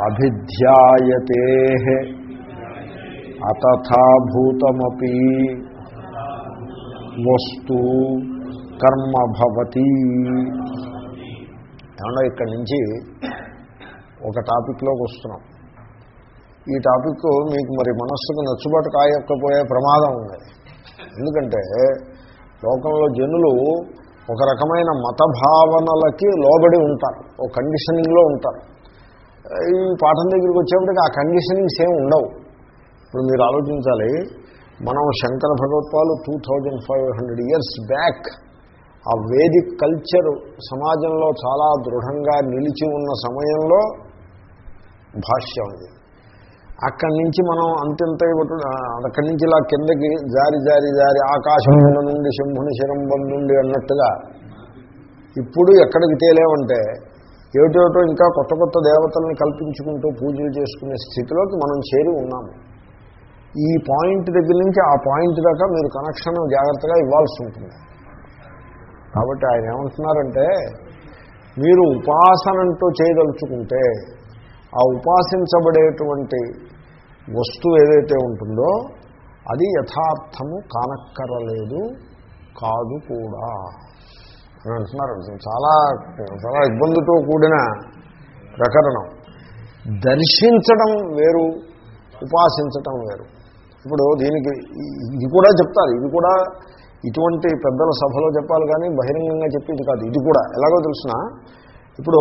అభిధ్యాయతే. అతథాభూతమపి. వస్తు కర్మ భవతి ఏమన్నా ఇక్కడి నుంచి ఒక టాపిక్లోకి వస్తున్నాం. ఈ టాపిక్ మీకు మరి మనస్సుకు నచ్చుబాటు కాయకపోయే ప్రమాదం ఉంది. ఎందుకంటే లోకంలో జనులు ఒక రకమైన మత భావనలకి లోబడి ఉంటారు. ఒక కండిషనింగ్లో ఉంటారు. ఈ పాఠం దగ్గరికి వచ్చేప్పటికి ఆ కండిషనింగ్స్ ఏమి ఉండవు. ఇప్పుడు మీరు ఆలోచించాలి మనం Shankara భగవత్వాలు two thousand five hundred years back ఆ వేదిక్ కల్చర్ సమాజంలో చాలా దృఢంగా నిలిచి ఉన్న సమయంలో భాష్యం అది అక్కడి నుంచి మనం అంతింత అక్కడి నుంచి ఇలా కిందకి జారి జారి జారి ఆకాశం నుండి శంభుని శిరంబం నుండి అన్నట్టుగా ఇప్పుడు ఎక్కడికి తేలేమంటే ఏమిటేమిటో ఇంకా కొత్త కొత్త దేవతలను కల్పించుకుంటూ పూజలు చేసుకునే స్థితిలోకి మనం చేరి ఉన్నాము. ఈ పాయింట్ దగ్గర నుంచి ఆ పాయింట్ దాకా మీరు కనెక్షన్ జాగ్రత్తగా ఇవ్వాల్సి ఉంటుంది. కాబట్టి ఆయన ఏమంటున్నారంటే మీరు ఉపాసనంటూ చేయదలుచుకుంటే ఆ ఉపాసించబడేటువంటి వస్తువు ఏదైతే ఉంటుందో అది యథార్థము కానక్కరలేదు కాదు కూడా. అని అంటున్నారు. చాలా చాలా ఇబ్బందితో కూడిన ప్రకరణం. దర్శించడం వేరు ఉపాసించటం వేరు. ఇప్పుడు దీనికి ఇది కూడా చెప్తారు. ఇది కూడా ఇటువంటి పెద్దల సభలో చెప్పాలి కానీ బహిరంగంగా చెప్పేది కాదు. ఇది కూడా ఎలాగో తెలిసిన ఇప్పుడు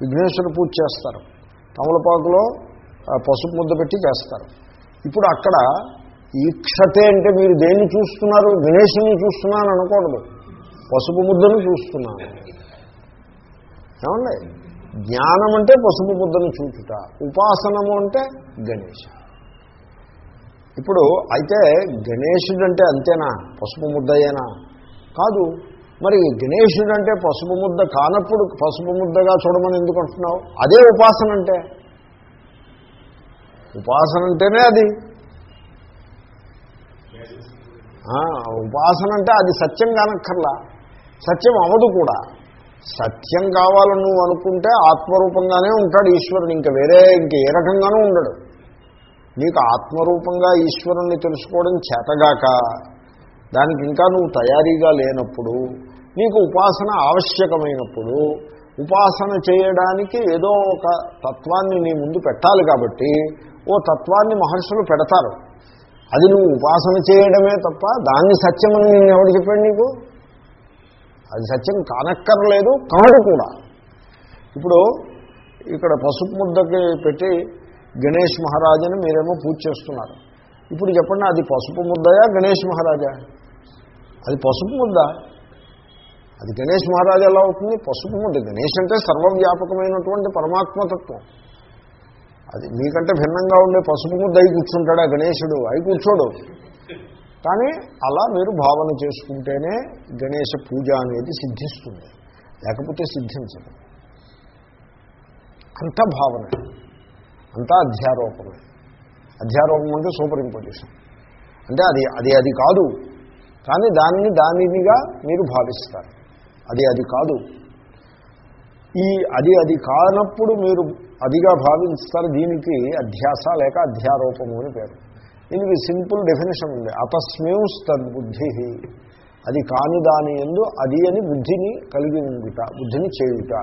విఘ్నేశ్వర పూజ చేస్తారు. తమలపాకులో పసుపు ముద్ద పెట్టి చేస్తారు. ఇప్పుడు అక్కడ ఈక్షతే అంటే మీరు దేన్ని చూస్తున్నారు? గణేశుని చూస్తున్నాను అనకూడదు. పసుపు ముద్దను చూస్తున్నాను. ఏమండి? జ్ఞానం అంటే పసుపు ముద్దను చూచుట ఉపాసనము అంటే గణేష్ ఇప్పుడు అయితే గణేశుడు అంటే అంతేనా? పసుపు ముద్దయేనా? కాదు. మరి గణేశుడు అంటే పసుపు ముద్ద కానప్పుడు పసుపు ముద్దగా చూడమని ఎందుకు అంటున్నావు? అదే ఉపాసన అంటే ఉపాసన అంటేనే అది. ఉపాసన అంటే అది సత్యం కానక్కర్లా. సత్యం అవదు కూడా. సత్యం కావాలని నువ్వు అనుకుంటే ఆత్మరూపంగానే ఉంటాడు ఈశ్వరుడు. ఇంకా వేరే ఇంక ఏ రకంగానూ ఉండడు. నీకు ఆత్మరూపంగా ఈశ్వరుణ్ణి తెలుసుకోవడం చేతగాక దానికి ఇంకా నువ్వు తయారీగా లేనప్పుడు నీకు ఉపాసన ఆవశ్యకమైనప్పుడు ఉపాసన చేయడానికి ఏదో ఒక తత్వాన్ని నీ ముందు పెట్టాలి కాబట్టి ఓ తత్వాన్ని మహర్షులు పెడతారు. అది నువ్వు ఉపాసన చేయడమే తప్ప దాన్ని సత్యమని నేను ఎవడు చెప్పాడు నీకు? అది సత్యం కానక్కర్లేదు కాదు కూడా. ఇప్పుడు ఇక్కడ పసుపు ముద్దకి పెట్టి గణేష్ మహారాజని మీరేమో పూజ చేస్తున్నారు. ఇప్పుడు చెప్పండి అది పసుపు ముద్దయా గణేష్ మహారాజా? అది పసుపు ముద్ద. అది గణేష్ మహారాజు ఎలా అవుతుంది? పసుపు ముద్ద. గణేష్ అంటే సర్వవ్యాపకమైనటువంటి పరమాత్మతత్వం అది మీకంటే భిన్నంగా ఉండే పసుపు ముద్ద అయి కూర్చుంటాడా గణేశుడు అయి కూర్చోడు. కానీ అలా మీరు భావన చేసుకుంటేనే గణేష పూజ అనేది సిద్ధిస్తుంది. లేకపోతే సిద్ధించదు. అంత భావన. అంతా అధ్యారోపమే అధ్యారోపం అంటే సూపర్ ఇంపోజిషన్ అంటే అది అది అది కాదు. కానీ దానిని దానినిగా మీరు భావిస్తారు. అది అది కాదు. ఈ అది అది కానప్పుడు మీరు అదిగా భావిస్తారు. దీనికి అధ్యాస లేక అధ్యారోపము అని పేరు. దీనికి సింపుల్ డెఫినేషన్ ఉంది. అతస్మేస్ తద్బుద్ధి అది కాని దాని ఎందు అది అని బుద్ధిని కలిగి ఉండుట బుద్ధిని చేయుట.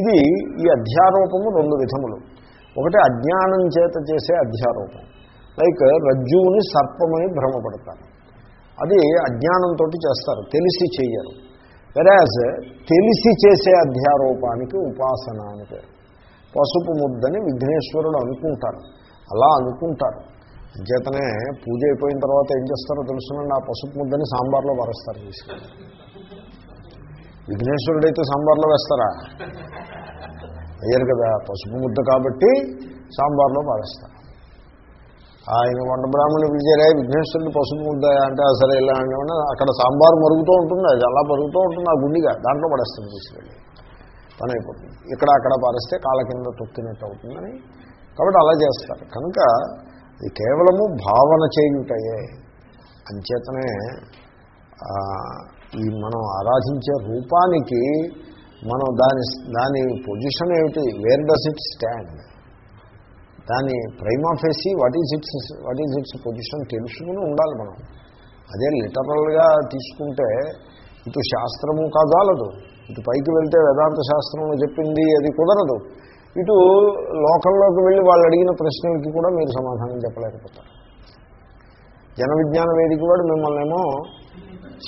ఇది ఈ అధ్యారోపము రెండు విధములు. ఒకటి అజ్ఞానం చేత చేసే అధ్యారోపం లైక్ రజ్జువుని సర్పమని భ్రమపడతారు. అది అజ్ఞానంతో చేస్తారు తెలిసి చేయరు వెరాజ్ తెలిసి చేసే అధ్యారోపానికి ఉపాసన అని పేరు. పసుపు ముద్దని విఘ్నేశ్వరుడు అనుకుంటారు. అలా అనుకుంటారు. అంచేతనే పూజ అయిపోయిన తర్వాత ఏం చేస్తారో తెలుసునండి ఆ పసుపు ముద్దని సాంబార్లో పరుస్తారు విఘ్నేశ్వరుడు విఘ్నేశ్వరుడైతే సాంబార్లో వేస్తారా? అయ్యారు కదా పసుపు ముద్ద కాబట్టి సాంబార్లో పారేస్తారు. ఆయన వంట బ్రాహ్మణులు పిలిచారే విఘ్నేశ్వరుడు పసుపు ముద్ద అంటే సరే ఇలా అంటే అక్కడ సాంబార్ మరుగుతూ ఉంటుంది అది అలా మరుగుతూ ఉంటుంది ఆ గుండిగా దాంట్లో పడేస్తుంది తీసుకెళ్ళి. పని అయిపోతుంది ఇక్కడ అక్కడ పారేస్తే కాళ్ళ కింద తొక్కినట్టు అవుతుందని. కాబట్టి అలా చేస్తారు. కనుక ఇది కేవలము భావన చేయుటయే. అంచేతనే ఈ మనం ఆరాధించే రూపానికి మనం దాని దాని పొజిషన్ ఏమిటి? వేర్ డస్ ఇట్ స్టాండ్ దాని prima facie what is its what is its position తెలుసుకుని ఉండాలి మనం. అదే లిటరల్గా తీసుకుంటే ఇటు శాస్త్రము కాదాలదు. ఇటు పైకి వెళ్తే వేదాంత శాస్త్రంలో చెప్పింది అది కుదరదు. ఇటు లోకల్లోకి వెళ్ళి వాళ్ళు అడిగిన ప్రశ్నలకి కూడా మీరు సమాధానం చెప్పలేకపోతారు. జన విజ్ఞాన వేదిక వాడు మిమ్మల్ని ఏమో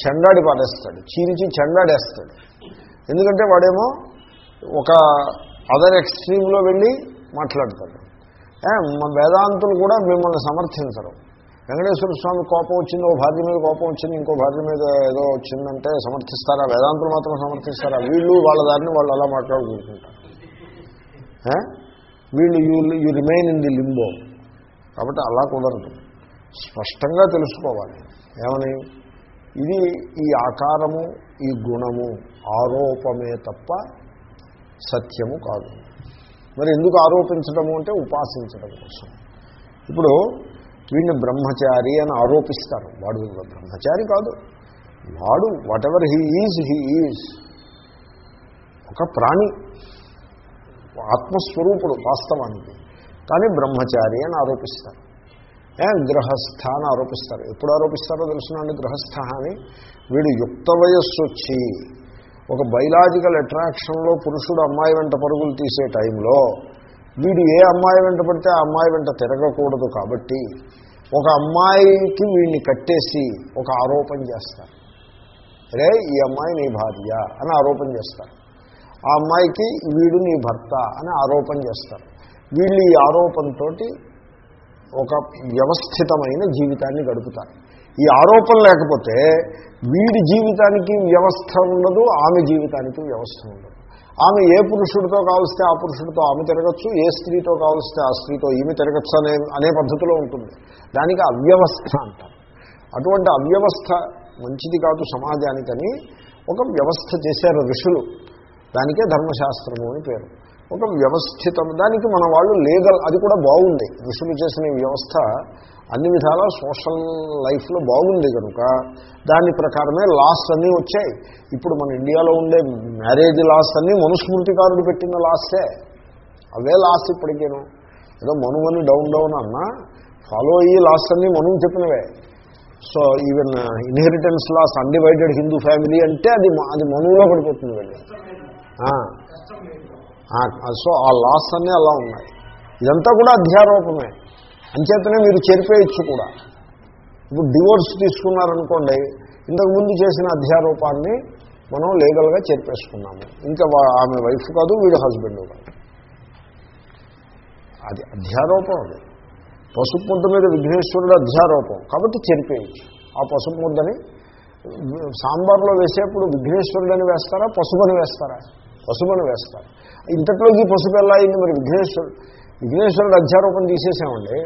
చెండాడి పాడేస్తాడు చీరిచి చెండాడేస్తాడు. ఎందుకంటే వాడేమో ఒక అదర్ ఎక్స్ట్రీమ్లో వెళ్ళి మాట్లాడతాడు. వేదాంతులు కూడా మిమ్మల్ని సమర్థించరు. వెంకటేశ్వర స్వామి కోపం వచ్చింది ఓ భార్య మీద కోపం వచ్చింది ఇంకో భార్య మీద ఏదో వచ్చిందంటే సమర్థిస్తారా? వేదాంతులు మాత్రం సమర్థిస్తారా? వీళ్ళు వాళ్ళ దారిని వాళ్ళు అలా మాట్లాడుకుంటుంటారు. వీళ్ళు you you remain in the limbo కాబట్టి అలా కుదరదు. స్పష్టంగా తెలుసుకోవాలి. ఏమని? ఇది ఈ ఆకారము ఈ గుణము ఆరోపమే తప్ప సత్యము కాదు. మరి ఎందుకు ఆరోపించడము అంటే ఉపాసించడం కోసం. ఇప్పుడు వీడిని బ్రహ్మచారి అని ఆరోపిస్తారు. వాడు బ్రహ్మచారి కాదు. వాడు whatever he is he is ఒక ప్రాణి. ఆత్మస్వరూపుడు వాస్తవానికి. కానీ బ్రహ్మచారి అని ఆరోపిస్తారు. గ్రహస్థ అని ఆరోపిస్తారు. ఎప్పుడు ఆరోపిస్తారో తెలుసునండి గ్రహస్థ అని? వీడు యుక్త వయస్సు వచ్చి ఒక బయలాజికల్ అట్రాక్షన్లో పురుషుడు అమ్మాయి వెంట పరుగులు తీసే టైంలో వీడు ఏ అమ్మాయి వెంట పడితే ఆ అమ్మాయి వెంట తిరగకూడదు కాబట్టి ఒక అమ్మాయికి వీడిని కట్టేసి ఒక ఆరోపణ చేస్తారు. రే ఈ అమ్మాయి నీ భార్య అని ఆరోపణ చేస్తారు. ఆ అమ్మాయికి వీడు నీ భర్త అని ఆరోపణ చేస్తారు. వీళ్ళు ఈ ఆరోపణతో ఒక వ్యవస్థితమైన జీవితాన్ని గడుపుతారు. ఈ ఆరోపణ లేకపోతే వీడి జీవితానికి వ్యవస్థ ఉండదు ఆమె జీవితానికి వ్యవస్థ ఉండదు. ఆమె ఏ పురుషుడితో కావలిస్తే ఆ పురుషుడితో ఆమె తిరగచ్చు ఏ స్త్రీతో కావలిస్తే ఆ స్త్రీతో ఈమె తిరగచ్చు అనే అనే పద్ధతిలో ఉంటుంది. దానికి అవ్యవస్థ అంటారు అటువంటి అవ్యవస్థ మంచిది కాదు సమాజానికని ఒక వ్యవస్థ చేశారు ఋషులు. దానికే ధర్మశాస్త్రము అని పేరు. ఒక వ్యవస్థితం దానికి మన వాళ్ళు లీగల్ అది కూడా బాగుంది. ఋషులు చేసిన వ్యవస్థ అన్ని విధాలా సోషల్ లైఫ్లో బాగుంది కనుక దాని ప్రకారమే లాస్ అన్నీ వచ్చాయి. ఇప్పుడు మన ఇండియాలో ఉండే మ్యారేజ్ లాస్ అన్నీ మనుస్మృతికారుడు పెట్టిన లాస్టే అవే లాస్ ఇప్పటికేను. ఏదో మనుమని డౌన్ డౌన్ అన్నా ఫాలో అయ్యి లాస్ అన్నీ మనం చెప్పినవే. So even inheritance laws undivided Hindu family అంటే అది అది మనువులో పడిపోతుంది వెళ్ళి సో ఆ లాస్ అన్నీ అలా ఉన్నాయి. ఇదంతా కూడా అధ్యారోపమే. అంచేతనే మీరు చెరిపేయచ్చు కూడా. ఇప్పుడు డివోర్స్ తీసుకున్నారనుకోండి ఇంతకుముందు చేసిన అధ్యారూపాన్ని మనం లీగల్గా చేర్పేసుకున్నాము. ఇంకా ఆమె వైఫ్ కాదు వీడు హస్బెండ్ కాదు. అది అధ్యారోపం అది. పసుపు ముద్ద మీద విఘ్నేశ్వరుడు అధ్యారోపం. కాబట్టి చెరిపేయచ్చు. ఆ పసుపు ముద్దని సాంబార్లో వేసేప్పుడు విఘ్నేశ్వరుడని వేస్తారా పసుపుని వేస్తారా? పసుపని వేస్తారు. ఇంతట్లోకి పసుపు ఎలా అయింది మరి విఘ్నేశ్వరుడు? విఘ్నేశ్వరుడు అధ్యారోపం తీసేసామండి.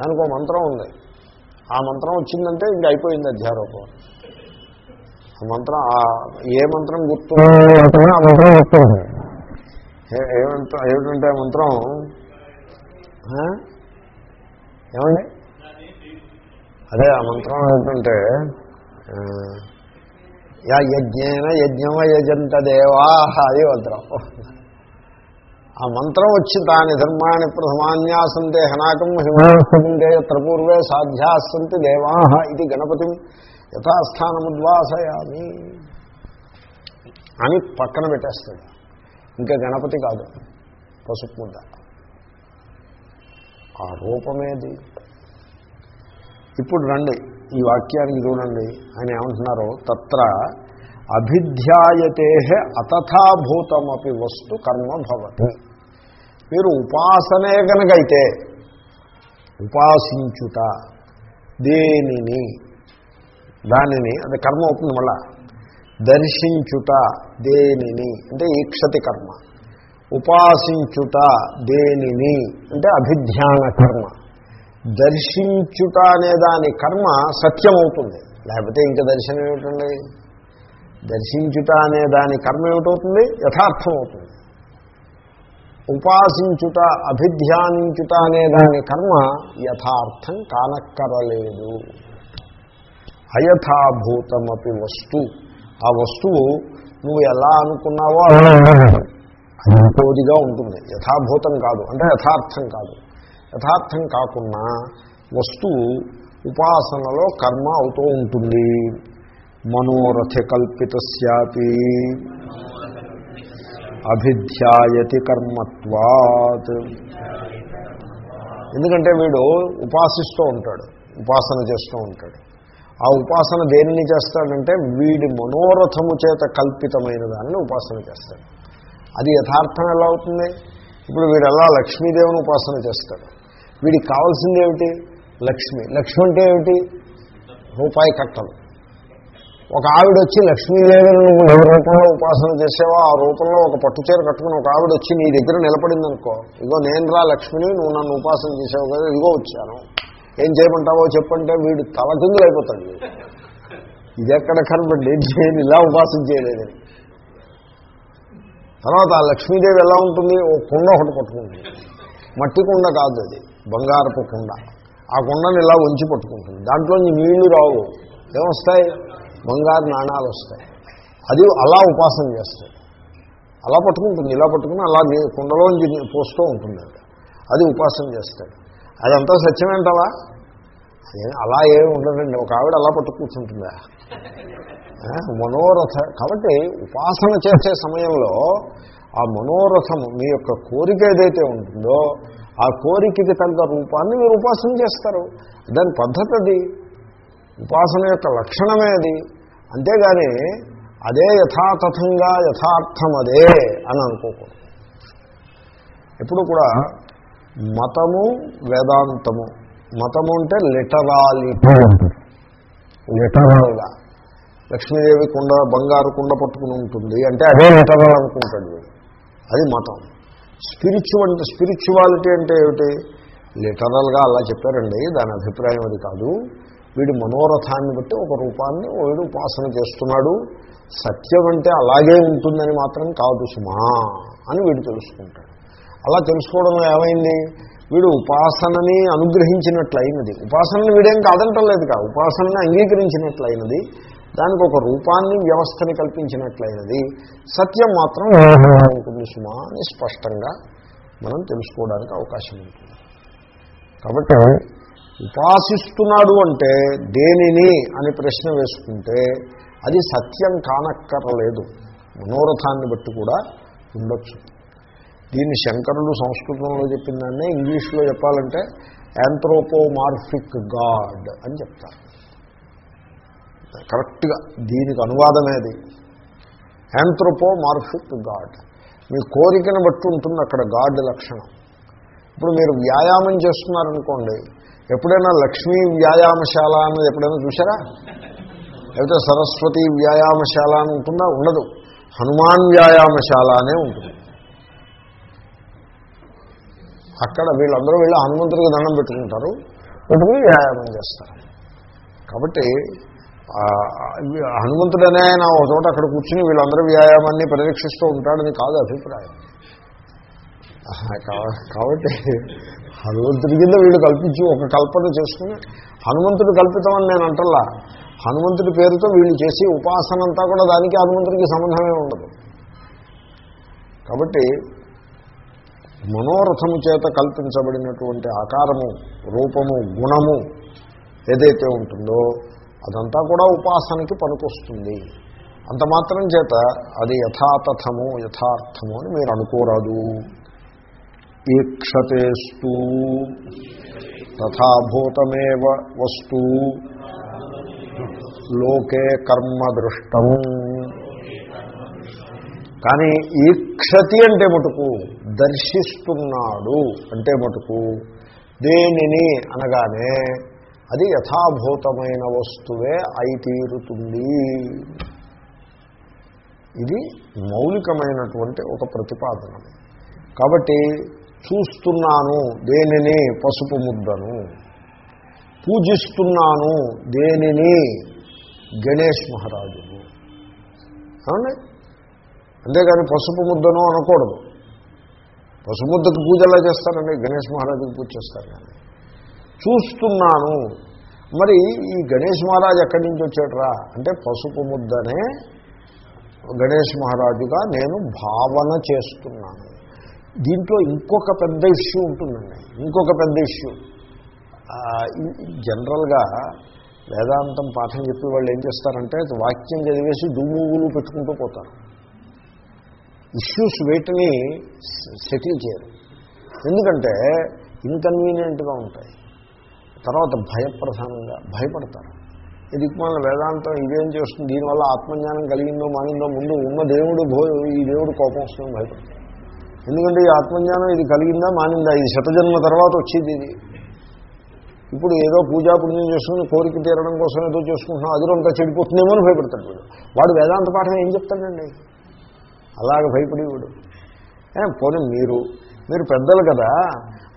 దానికి ఒక మంత్రం ఉంది. ఆ మంత్రం వచ్చిందంటే ఇంక అయిపోయింది అధ్యారోపం ఆ మంత్రం ఆ- ఏ మంత్రం గుర్తు? ఆ మంత్రం గుర్తు ఏమంట ఏమిటంటే మంత్రం? ఏమండి? అదే ఆ మంత్రం ఏంటంటే యా యజ్ఞేన యజ్ఞమ యజంత దేవా అది మంత్రం. ఆ మంత్రం వచ్చి దాని ధర్మాన్ని ప్రథమాన్యాసంతే హనాకం హిమాంతే త్రపూర్వే సాధ్యాసంతి దేవా ఇది గణపతి యథాస్థానముద్వాసయామి. అని పక్కన పెట్టేస్తాడు. ఇంకా గణపతి కాదు పసుపు ముద్ద. ఆ రూపమేది? ఇప్పుడు రండి ఈ వాక్యానికి చూడండి ఆయన ఏమంటున్నారు తత్ర అభిధ్యాయతే అతథాభూతమపి వస్తు కర్మ భవతి. మీరు ఉపాసనే కనుకైతే ఉపాసించుట దేనిని దానిని అది కర్మ అవుతుంది మళ్ళా దర్శించుట దేనిని అంటే ఈక్షతి కర్మ. ఉపాసించుట దేనిని అంటే అభిధ్యాన కర్మ. దర్శించుట అనే దాని కర్మ సత్యం అవుతుంది లేకపోతే ఇంకా దర్శనం ఏమిటండి దర్శించుట అనే దాని కర్మ ఏమిటవుతుంది? యథార్థం అవుతుంది ఉపాసించుట అభిధ్యానించుట అనే దాని కర్మ యథార్థం కానక్కరలేదు. అయథాభూతమపి వస్తు. ఆ వస్తువు నువ్వు ఎలా అనుకున్నావో అలా ఉంటుంది. యథాభూతం కాదు. అంటే యథార్థం కాదు. యథార్థం కాకుండా వస్తువు ఉపాసనలో కర్మ అవుతూ ఉంటుంది. మనోరథ కల్పితస్యాపి అభిధ్యాయతి కర్మత్వాత్ ఎందుకంటే వీడు ఉపాసిస్తూ ఉంటాడు ఉపాసన చేస్తూ ఉంటాడు. ఆ ఉపాసన దేనిని చేస్తాడంటే వీడి మనోరథము చేత కల్పితమైన దాన్ని ఉపాసన చేస్తాడు. అది యథార్థం ఎలా అవుతుంది? ఇప్పుడు వీడు ఎలా లక్ష్మీదేవిని ఉపాసన చేస్తాడు? వీడికి కావాల్సింది ఏమిటి? లక్ష్మి. లక్ష్మి అంటే ఏమిటి? రూపాయి కట్టలు. ఒక ఆవిడ వచ్చి లక్ష్మీదేవిని నువ్వు ఏ రూపంలో ఉపాసన చేసావో ఆ రూపంలో ఒక పట్టుచీర కట్టుకుని ఒక ఆవిడ వచ్చి నీ దగ్గర నిలబడింది అనుకో ఇగో నేను రా లక్ష్మిని నువ్వు నన్ను ఉపాసన చేసావు కదా ఇగో వచ్చాను. ఏం చేయమంటావో చెప్పంటే వీడు తలకిందులు అయిపోతాడు ఇది ఎక్కడ కనపడి నేను ఇలా ఉపాసన చేయలేదని తర్వాత ఆ లక్ష్మీదేవి ఎలా ఉంటుంది? ఓ కుండ ఒకటి పట్టుకుంటుంది. మట్టి కుండ కాదు అది బంగారపు కుండ. ఆ కుండని ఇలా ఉంచి పట్టుకుంటుంది. దాంట్లో నీళ్ళు రావు. ఏమొస్తాయి? బంగారు నాణాలు వస్తాయి. అది అలా ఉపాసన చేస్తాయి. అలా పట్టుకుంటుంది. ఇలా పట్టుకుని అలా కుండలోంచి పోస్తూ ఉంటుంది అది అది ఉపాసన చేస్తాడు అదంతా సత్యమేంటలా అదే అలా ఏమి ఉండదండి. ఒక ఆవిడ అలా పట్టు కూర్చుంటుందా? మనోరథ కాబట్టి ఉపాసన చేసే సమయంలో ఆ మనోరథము మీ యొక్క కోరిక ఏదైతే ఉంటుందో ఆ కోరికకి తగ్గ రూపాన్ని మీరు ఉపాసన చేస్తారు. దాని పద్ధతి అది. ఉపాసన యొక్క లక్షణమే అది. అంతేగాని అదే యథాతథంగా యథార్థం అదే అని అనుకోకూడదు. ఎప్పుడు కూడా మతము వేదాంతము. మతము అంటే లిటరాలిటీ. లిటరల్గా. లక్ష్మీదేవి కుండ బంగారు కుండ పట్టుకుని ఉంటుంది. అంటే అదే లిటరల్ అనుకుంటాడు వీడు. అది మతం. స్పిరిచువల్ స్పిరిచువాలిటీ అంటే ఏమిటి? లిటరల్గా అలా చెప్పారండి. దాని అభిప్రాయం అది కాదు. వీడి మనోరథాన్ని బట్టి ఒక రూపాన్ని వీడు ఉపాసన చేస్తున్నాడు. సత్యం అంటే అలాగే ఉంటుందని మాత్రం కాదు సుమా అని వీడు తెలుసుకుంటాడు. అలా తెలుసుకోవడం ఏమైంది? వీడు ఉపాసనని అనుగ్రహించినట్లయినది. ఉపాసనని వీడేం కాదంటలేదు కా ఉపాసనని అంగీకరించినట్లయినది. దానికి ఒక రూపాన్ని వ్యవస్థని కల్పించినట్లయినది. సత్యం మాత్రం ఉంటుంది సుమా అని స్పష్టంగా మనం తెలుసుకోవడానికి అవకాశం ఉంటుంది. కాబట్టి ఉపాసిస్తున్నాడు అంటే దేనిని అని ప్రశ్న వేసుకుంటే అది సత్యం కానక్కరలేదు. మనోరథాన్ని బట్టి కూడా ఉండొచ్చు. దీన్ని శంకరుడు సంస్కృతంలో చెప్పిన దాన్నే ఇంగ్లీష్లో చెప్పాలంటే యాంథ్రోపోమార్ఫిక్ గాడ్ అని చెప్తారు. కరెక్ట్గా దీనికి అనువాదమేది యాంథ్రోపోమార్ఫిక్ గాడ్ మీ కోరికను బట్టి ఉంటుంది అక్కడ గాడ్ లక్షణం. ఇప్పుడు మీరు వ్యాయామం చేస్తున్నారనుకోండి ఎప్పుడైనా లక్ష్మీ వ్యాయామశాల అన్నది ఎప్పుడైనా చూసారా లేకపోతే సరస్వతి వ్యాయామశాల అని ఉంటుందా? ఉండదు. హనుమాన్ వ్యాయామశాల అనే ఉంటుంది. అక్కడ వీళ్ళందరూ వీళ్ళు హనుమంతుడికి దండం పెట్టుకుంటారు. పెట్టుకుని వ్యాయామం చేస్తారు. కాబట్టి హనుమంతుడనే ఆయన ఒక చోట అక్కడ కూర్చుని వీళ్ళందరూ వ్యాయామాన్ని పరీక్షిస్తూ ఉంటాడని కాదు అభిప్రాయం. కాబట్టి హనుమంతుడి కింద వీళ్ళు కల్పించి ఒక కల్పన చేసుకుని హనుమంతుడు కల్పితమని నేను అంటల్లా. హనుమంతుడి పేరుతో వీళ్ళు చేసి ఉపాసన అంతా కూడా దానికి హనుమంతుడికి సంబంధమే ఉండదు. కాబట్టి మనోరథము చేత కల్పించబడినటువంటి ఆకారము రూపము గుణము ఏదైతే ఉంటుందో అదంతా కూడా ఉపాసనకి పనికొస్తుంది. అంత మాత్రం చేత అది యథాతథము యథార్థము అని మీరు అనుకోరాదు. ఈక్షతేస్తు తథాభూతమే వస్తు. లోకే కర్మ దృష్టం. కానీ ఈక్షతి అంటే మటుకు దర్శిస్తున్నాడు అంటే మటుకు దేనిని అనగానే అది యథాభూతమైన వస్తువే అయి తీరుతుంది. ఇది మౌలికమైనటువంటి ఒక ప్రతిపాదన. కాబట్టి చూస్తున్నాను దేనిని? పసుపు ముద్దను. పూజిస్తున్నాను దేనిని? గణేష్ మహారాజును. అంతేకాని అంతేగాని పసుపు ముద్దను అనకూడదు. పసుపు ముద్దకు చేస్తారండి? గణేష్ మహారాజుకి పూజ చేస్తారు కానీ. చూస్తున్నాను. మరి ఈ గణేష్ మహారాజు ఎక్కడి నుంచి వచ్చాడరా? అంటే పసుపు ముద్దనే గణేష్ మహారాజుగా నేను భావన చేస్తున్నాను. దీంట్లో ఇంకొక పెద్ద ఇష్యూ ఉంటుందండి. ఇంకొక పెద్ద ఇష్యూ. జనరల్గా వేదాంతం పాఠం చెప్పి వాళ్ళు ఏం చేస్తారంటే వాక్యం చదివేసి దుమ్ముగులు పెట్టుకుంటూ పోతారు. ఇష్యూస్ వేటిని సెటిల్ చేయరు. ఎందుకంటే ఇన్కన్వీనియంట్గా ఉంటాయి. తర్వాత భయప్రధానంగా భయపడతారు. ఇది మన వేదాంతం ఇదేం చేస్తుంది? దీనివల్ల ఆత్మజ్ఞానం కలిగిందో మానిందో ముందు ఉన్న దేవుడు భో ఈ దేవుడు కోపం వస్తుందని భయపడతారు. ఎందుకంటే ఈ ఆత్మజ్ఞానం ఇది కలిగిందా మానిందా? ఇది శతజన్మ తర్వాత వచ్చేది ఇది. ఇప్పుడు ఏదో పూజా పుణ్యం చేసుకుని కోరిక తీరడం కోసం ఏదో చేసుకుంటున్నాం అదురంతా చెడిపోతుందేమో అని భయపడతాడు వీడు. వాడు వేదాంత పాఠం ఏం చెప్తాడండి? అలాగ భయపడేవాడు ఏ, పోనీ మీరు మీరు పెద్దలు కదా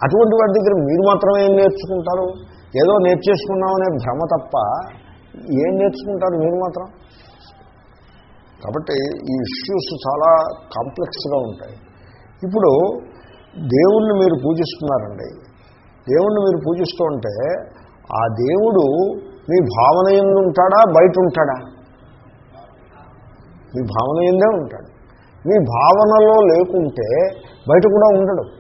అటువంటి వాటి దగ్గర మీరు మాత్రమే ఏం నేర్చుకుంటారు? ఏదో నేర్చేసుకున్నామనే భ్రమ తప్ప ఏం నేర్చుకుంటారు మీరు మాత్రం? కాబట్టి ఈ ఇష్యూస్ చాలా కాంప్లెక్స్గా ఉంటాయి. ఇప్పుడు దేవుణ్ణి మీరు పూజిస్తున్నారండి. దేవుణ్ణి మీరు పూజిస్తూ ఉంటే ఆ దేవుడు మీ భావన ఎందు ఉంటాడా బయట ఉంటాడా? మీ భావన ఎందే ఉంటాడు. మీ భావనలో లేకుంటే బయట కూడా ఉండడు.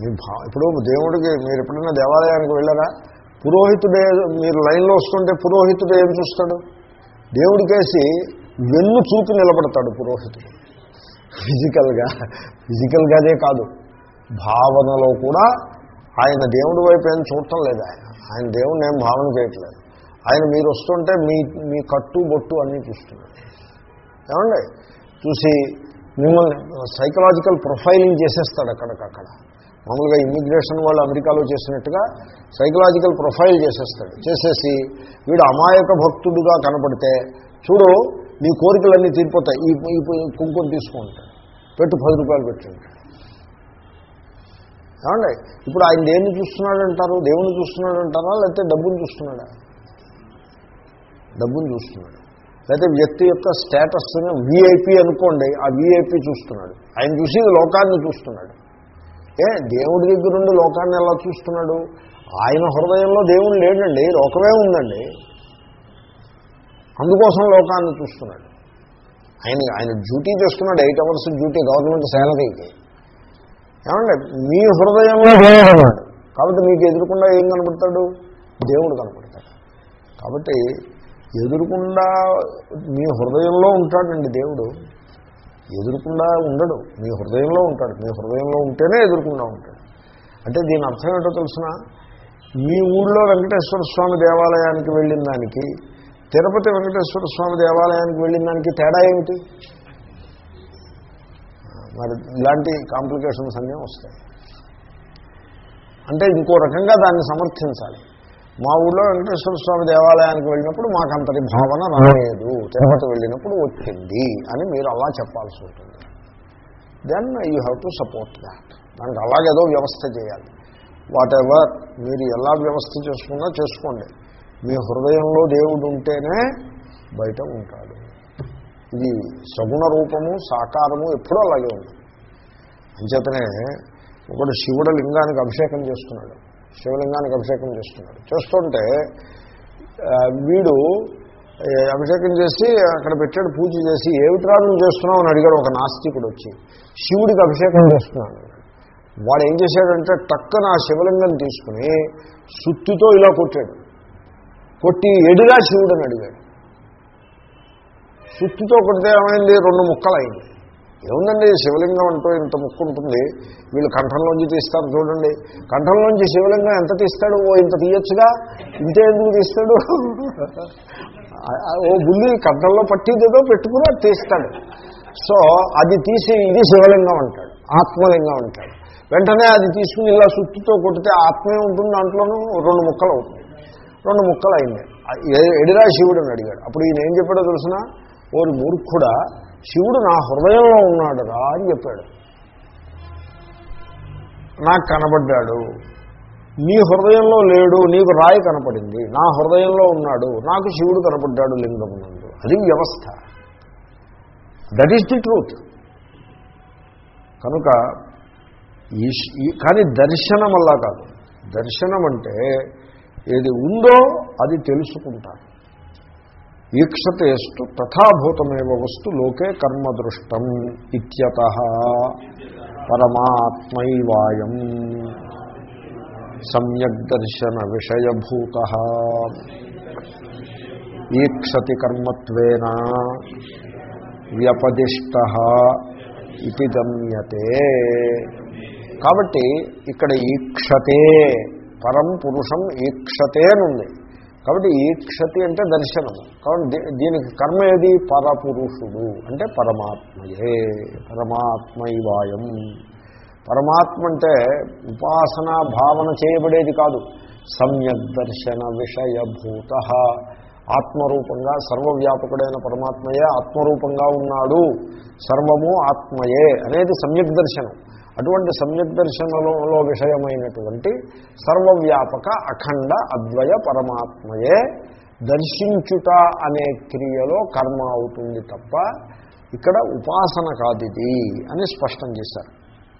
మీ భా ఇప్పుడు దేవుడికి మీరు ఎప్పుడైనా దేవాలయానికి వెళ్ళారా? పురోహితుడే మీరు లైన్లో వస్తుంటే పురోహితుడు ఏం చూస్తాడు? దేవుడికేసి వెన్ను చూపి నిలబడతాడు పురోహితుడు? ఫిజికల్గా ఫిజికల్గానే కాదు. భావనలో కూడా ఆయన దేవుడి వైపు ఏం చూడటం లేదు ఆయన. ఆయన దేవుడిని ఏం భావన చేయట్లేదు. ఆయన మీరు వస్తుంటే మీ మీ కట్టు బొట్టు అన్నీ చూస్తున్నాడు. ఏమండి? చూసి మిమ్మల్ని సైకలాజికల్ ప్రొఫైలింగ్ చేసేస్తాడు అక్కడికక్కడ. మామూలుగా ఇమ్మిగ్రేషన్ వాళ్ళు అమెరికాలో చేసినట్టుగా సైకలాజికల్ ప్రొఫైల్ చేసేస్తాడు. చేసేసి వీడు అమాయక భక్తుడుగా కనపడితే చూడు నీ కోరికలన్నీ తీరిపోతాయి. ఈ కుంకుమ తీసుకుంటాడు పెట్టు పది రూపాయలు పెట్టండి ఏమండి? ఇప్పుడు ఆయన దేన్ని చూస్తున్నాడు అంటారు దేవుని చూస్తున్నాడు అంటారా లేకపోతే డబ్బుని చూస్తున్నాడా? డబ్బుని చూస్తున్నాడు. లేకపోతే వ్యక్తి యొక్క స్టేటస్ని వీఐపీ అనుకోండి ఆ వీఐపీ చూస్తున్నాడు. ఆయన చూసి లోకాన్ని చూస్తున్నాడు. ఏ దేవుడి దగ్గరుండి లోకాన్ని ఎలా చూస్తున్నాడు? ఆయన హృదయంలో దేవుడు లేడండి లోకమే ఉందండి. అందుకోసం లోకాన్ని చూస్తున్నాడు. ఆయన ఆయన డ్యూటీ చేస్తున్నాడు ఎయిట్ అవర్స్ డ్యూటీ గవర్నమెంట్ శాలరీకి ఏమంటే మీ హృదయంలో దేవుడు. కాబట్టి మీకు ఎదురుకుండా ఏం కనపడతాడు? దేవుడు కనపడతాడు. కాబట్టి ఎదురుకుండా మీ హృదయంలో ఉంటాడండి దేవుడు. ఎదురుకుండా ఉండడు. మీ హృదయంలో ఉంటాడు. మీ హృదయంలో ఉంటేనే ఎదురుకుండా ఉంటాడు. అంటే దీని అర్థం ఏంటో తెలిసిన? మీ ఊళ్ళో వెంకటేశ్వర స్వామి దేవాలయానికి వెళ్ళిన దానికి తిరుపతి వెంకటేశ్వర స్వామి దేవాలయానికి వెళ్ళిన దానికి తేడా ఏమిటి? మరి ఇలాంటి కాంప్లికేషన్స్ అన్నీ వస్తాయి. అంటే ఇంకో రకంగా దాన్ని సమర్థించాలి. మా ఊళ్ళో వెంకటేశ్వర స్వామి దేవాలయానికి వెళ్ళినప్పుడు మాకు అంతటి భావన రాలేదు. తిరుపతి వెళ్ళినప్పుడు వచ్చింది అని మీరు అలా చెప్పాల్సి ఉంటుంది. Then you have to support that దానికి అలాగేదో వ్యవస్థ చేయాలి. వాట్ ఎవర్ మీరు ఎలా వ్యవస్థ చేసుకున్నా చేసుకోండి. మీ హృదయంలో దేవుడు ఉంటేనే బయట ఉంటాడు. ఇది సగుణ రూపము సాకారము ఎప్పుడూ అలాగే ఉంది అంచేతనే ఒకడు శివుడు లింగానికి అభిషేకం చేస్తున్నాడు. శివలింగానికి అభిషేకం చేస్తున్నాడు. చేస్తుంటే వీడు అభిషేకం చేసి అక్కడ పెట్టాడు పూజ చేసి ఏమిట్రా నువ్వు చేస్తున్నావు? అని అడిగాడు ఒక నాస్తికుడు వచ్చి. శివుడికి అభిషేకం చేస్తున్నాడు వాడు ఏం చేశాడంటే టక్కన ఆ శివలింగం తీసుకుని సుత్తితో ఇలా కొట్టాడు. కొట్టి ఎడిగా శివుడని అడిగాడు. సుత్తితో కొడితే ఏమైంది? రెండు ముక్కలైంది. ఏముందండి? శివలింగం అంటూ ఇంత ముక్కు ఉంటుంది. వీళ్ళు కంఠంలోంచి తీస్తారు చూడండి. కంఠంలోంచి శివలింగం ఎంత తీస్తాడు? ఓ ఇంత తీయొచ్చుగా? ఇంతే ఎందుకు తీస్తాడు? ఓ బుల్లి కంఠంలో పట్టిదేదో పెట్టుకుని అది తీస్తాడు. సో అది తీసి ఇది శివలింగం అంటాడు. ఆత్మలింగం అంటాడు. వెంటనే అది తీసుకుని ఇలా సుత్తితో కొట్టితే ఆత్మే ఉంటుంది దాంట్లోనూ రెండు ముక్కలు అవుతుంది రెండు ముక్కలు అయింది ఎడిరా శివుడు అని అడిగాడు. అప్పుడు ఈయన ఏం చెప్పాడో తెలిసిన? ఓరి మూర్ఖుడా శివుడు నా హృదయంలో ఉన్నాడు రా అని చెప్పాడు. నాకు కనబడ్డాడు. నీ హృదయంలో లేడు నీకు రాయి కనపడింది. నా హృదయంలో ఉన్నాడు నాకు శివుడు కనపడ్డాడు లింగమునందు అది వ్యవస్థ. దట్ ఈస్ ది ట్రూత్ కనుక ఈ- కానీ దర్శనం అలా కాదు. దర్శనం అంటే ఏది ఉందో అది తెలుసుకుంటారు. ఈక్షతేస్తు తథాభూతమేవ వస్తు లోకే కర్మదృష్టం ఇత్యత పరమాత్మైవాయం. సమ్యక్ దర్శన విషయభూత. ఈక్షతి కర్మత్వేన వ్యపదిష్ట ఇది గమ్యతే. కాబట్టి ఇక్కడ ఈక్షతే పరం పురుషం ఈక్షతే అనుంది కాబట్టి ఈక్షతి అంటే దర్శనము. కాబట్టి దీ- దీనికి కర్మ ఏది? పరపురుషుడు. అంటే పరమాత్మయే. పరమాత్మైవాయం. పరమాత్మ అంటే ఉపాసన భావన చేయబడేది కాదు. సమ్యక్ దర్శన విషయభూత ఆత్మరూపంగా సర్వవ్యాపకుడైన పరమాత్మయే ఆత్మరూపంగా ఉన్నాడు. సర్వము ఆత్మయే అనేది సమ్యక్ దర్శనం. అటువంటి సమ్యక్ దర్శనంలో విషయమైనటువంటి సర్వవ్యాపక అఖండ అద్వయ పరమాత్మయే దర్శించుట అనే క్రియలో కర్మ అవుతుంది తప్ప ఇక్కడ ఉపాసన కాదిది అని స్పష్టం చేశారు.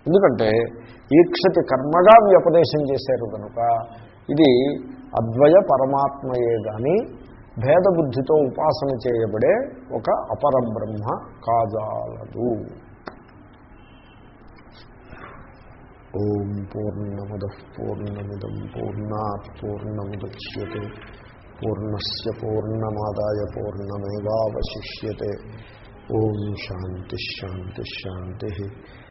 ఎందుకంటే ఈక్షతి కర్మగా వ్యపదేశం చేశారు కనుక ఇది అద్వయ పరమాత్మయే కానీ భేదబుద్ధితో ఉపాసన చేయబడే ఒక అపరబ్రహ్మ కాజాలదు. ఓం పూర్ణముద పూర్ణమిదం పూర్ణాత్ పూర్ణముద్య పూర్ణస్ పూర్ణమాదాయ పూర్ణమేవాశిష్యతే ఓం శాంతి.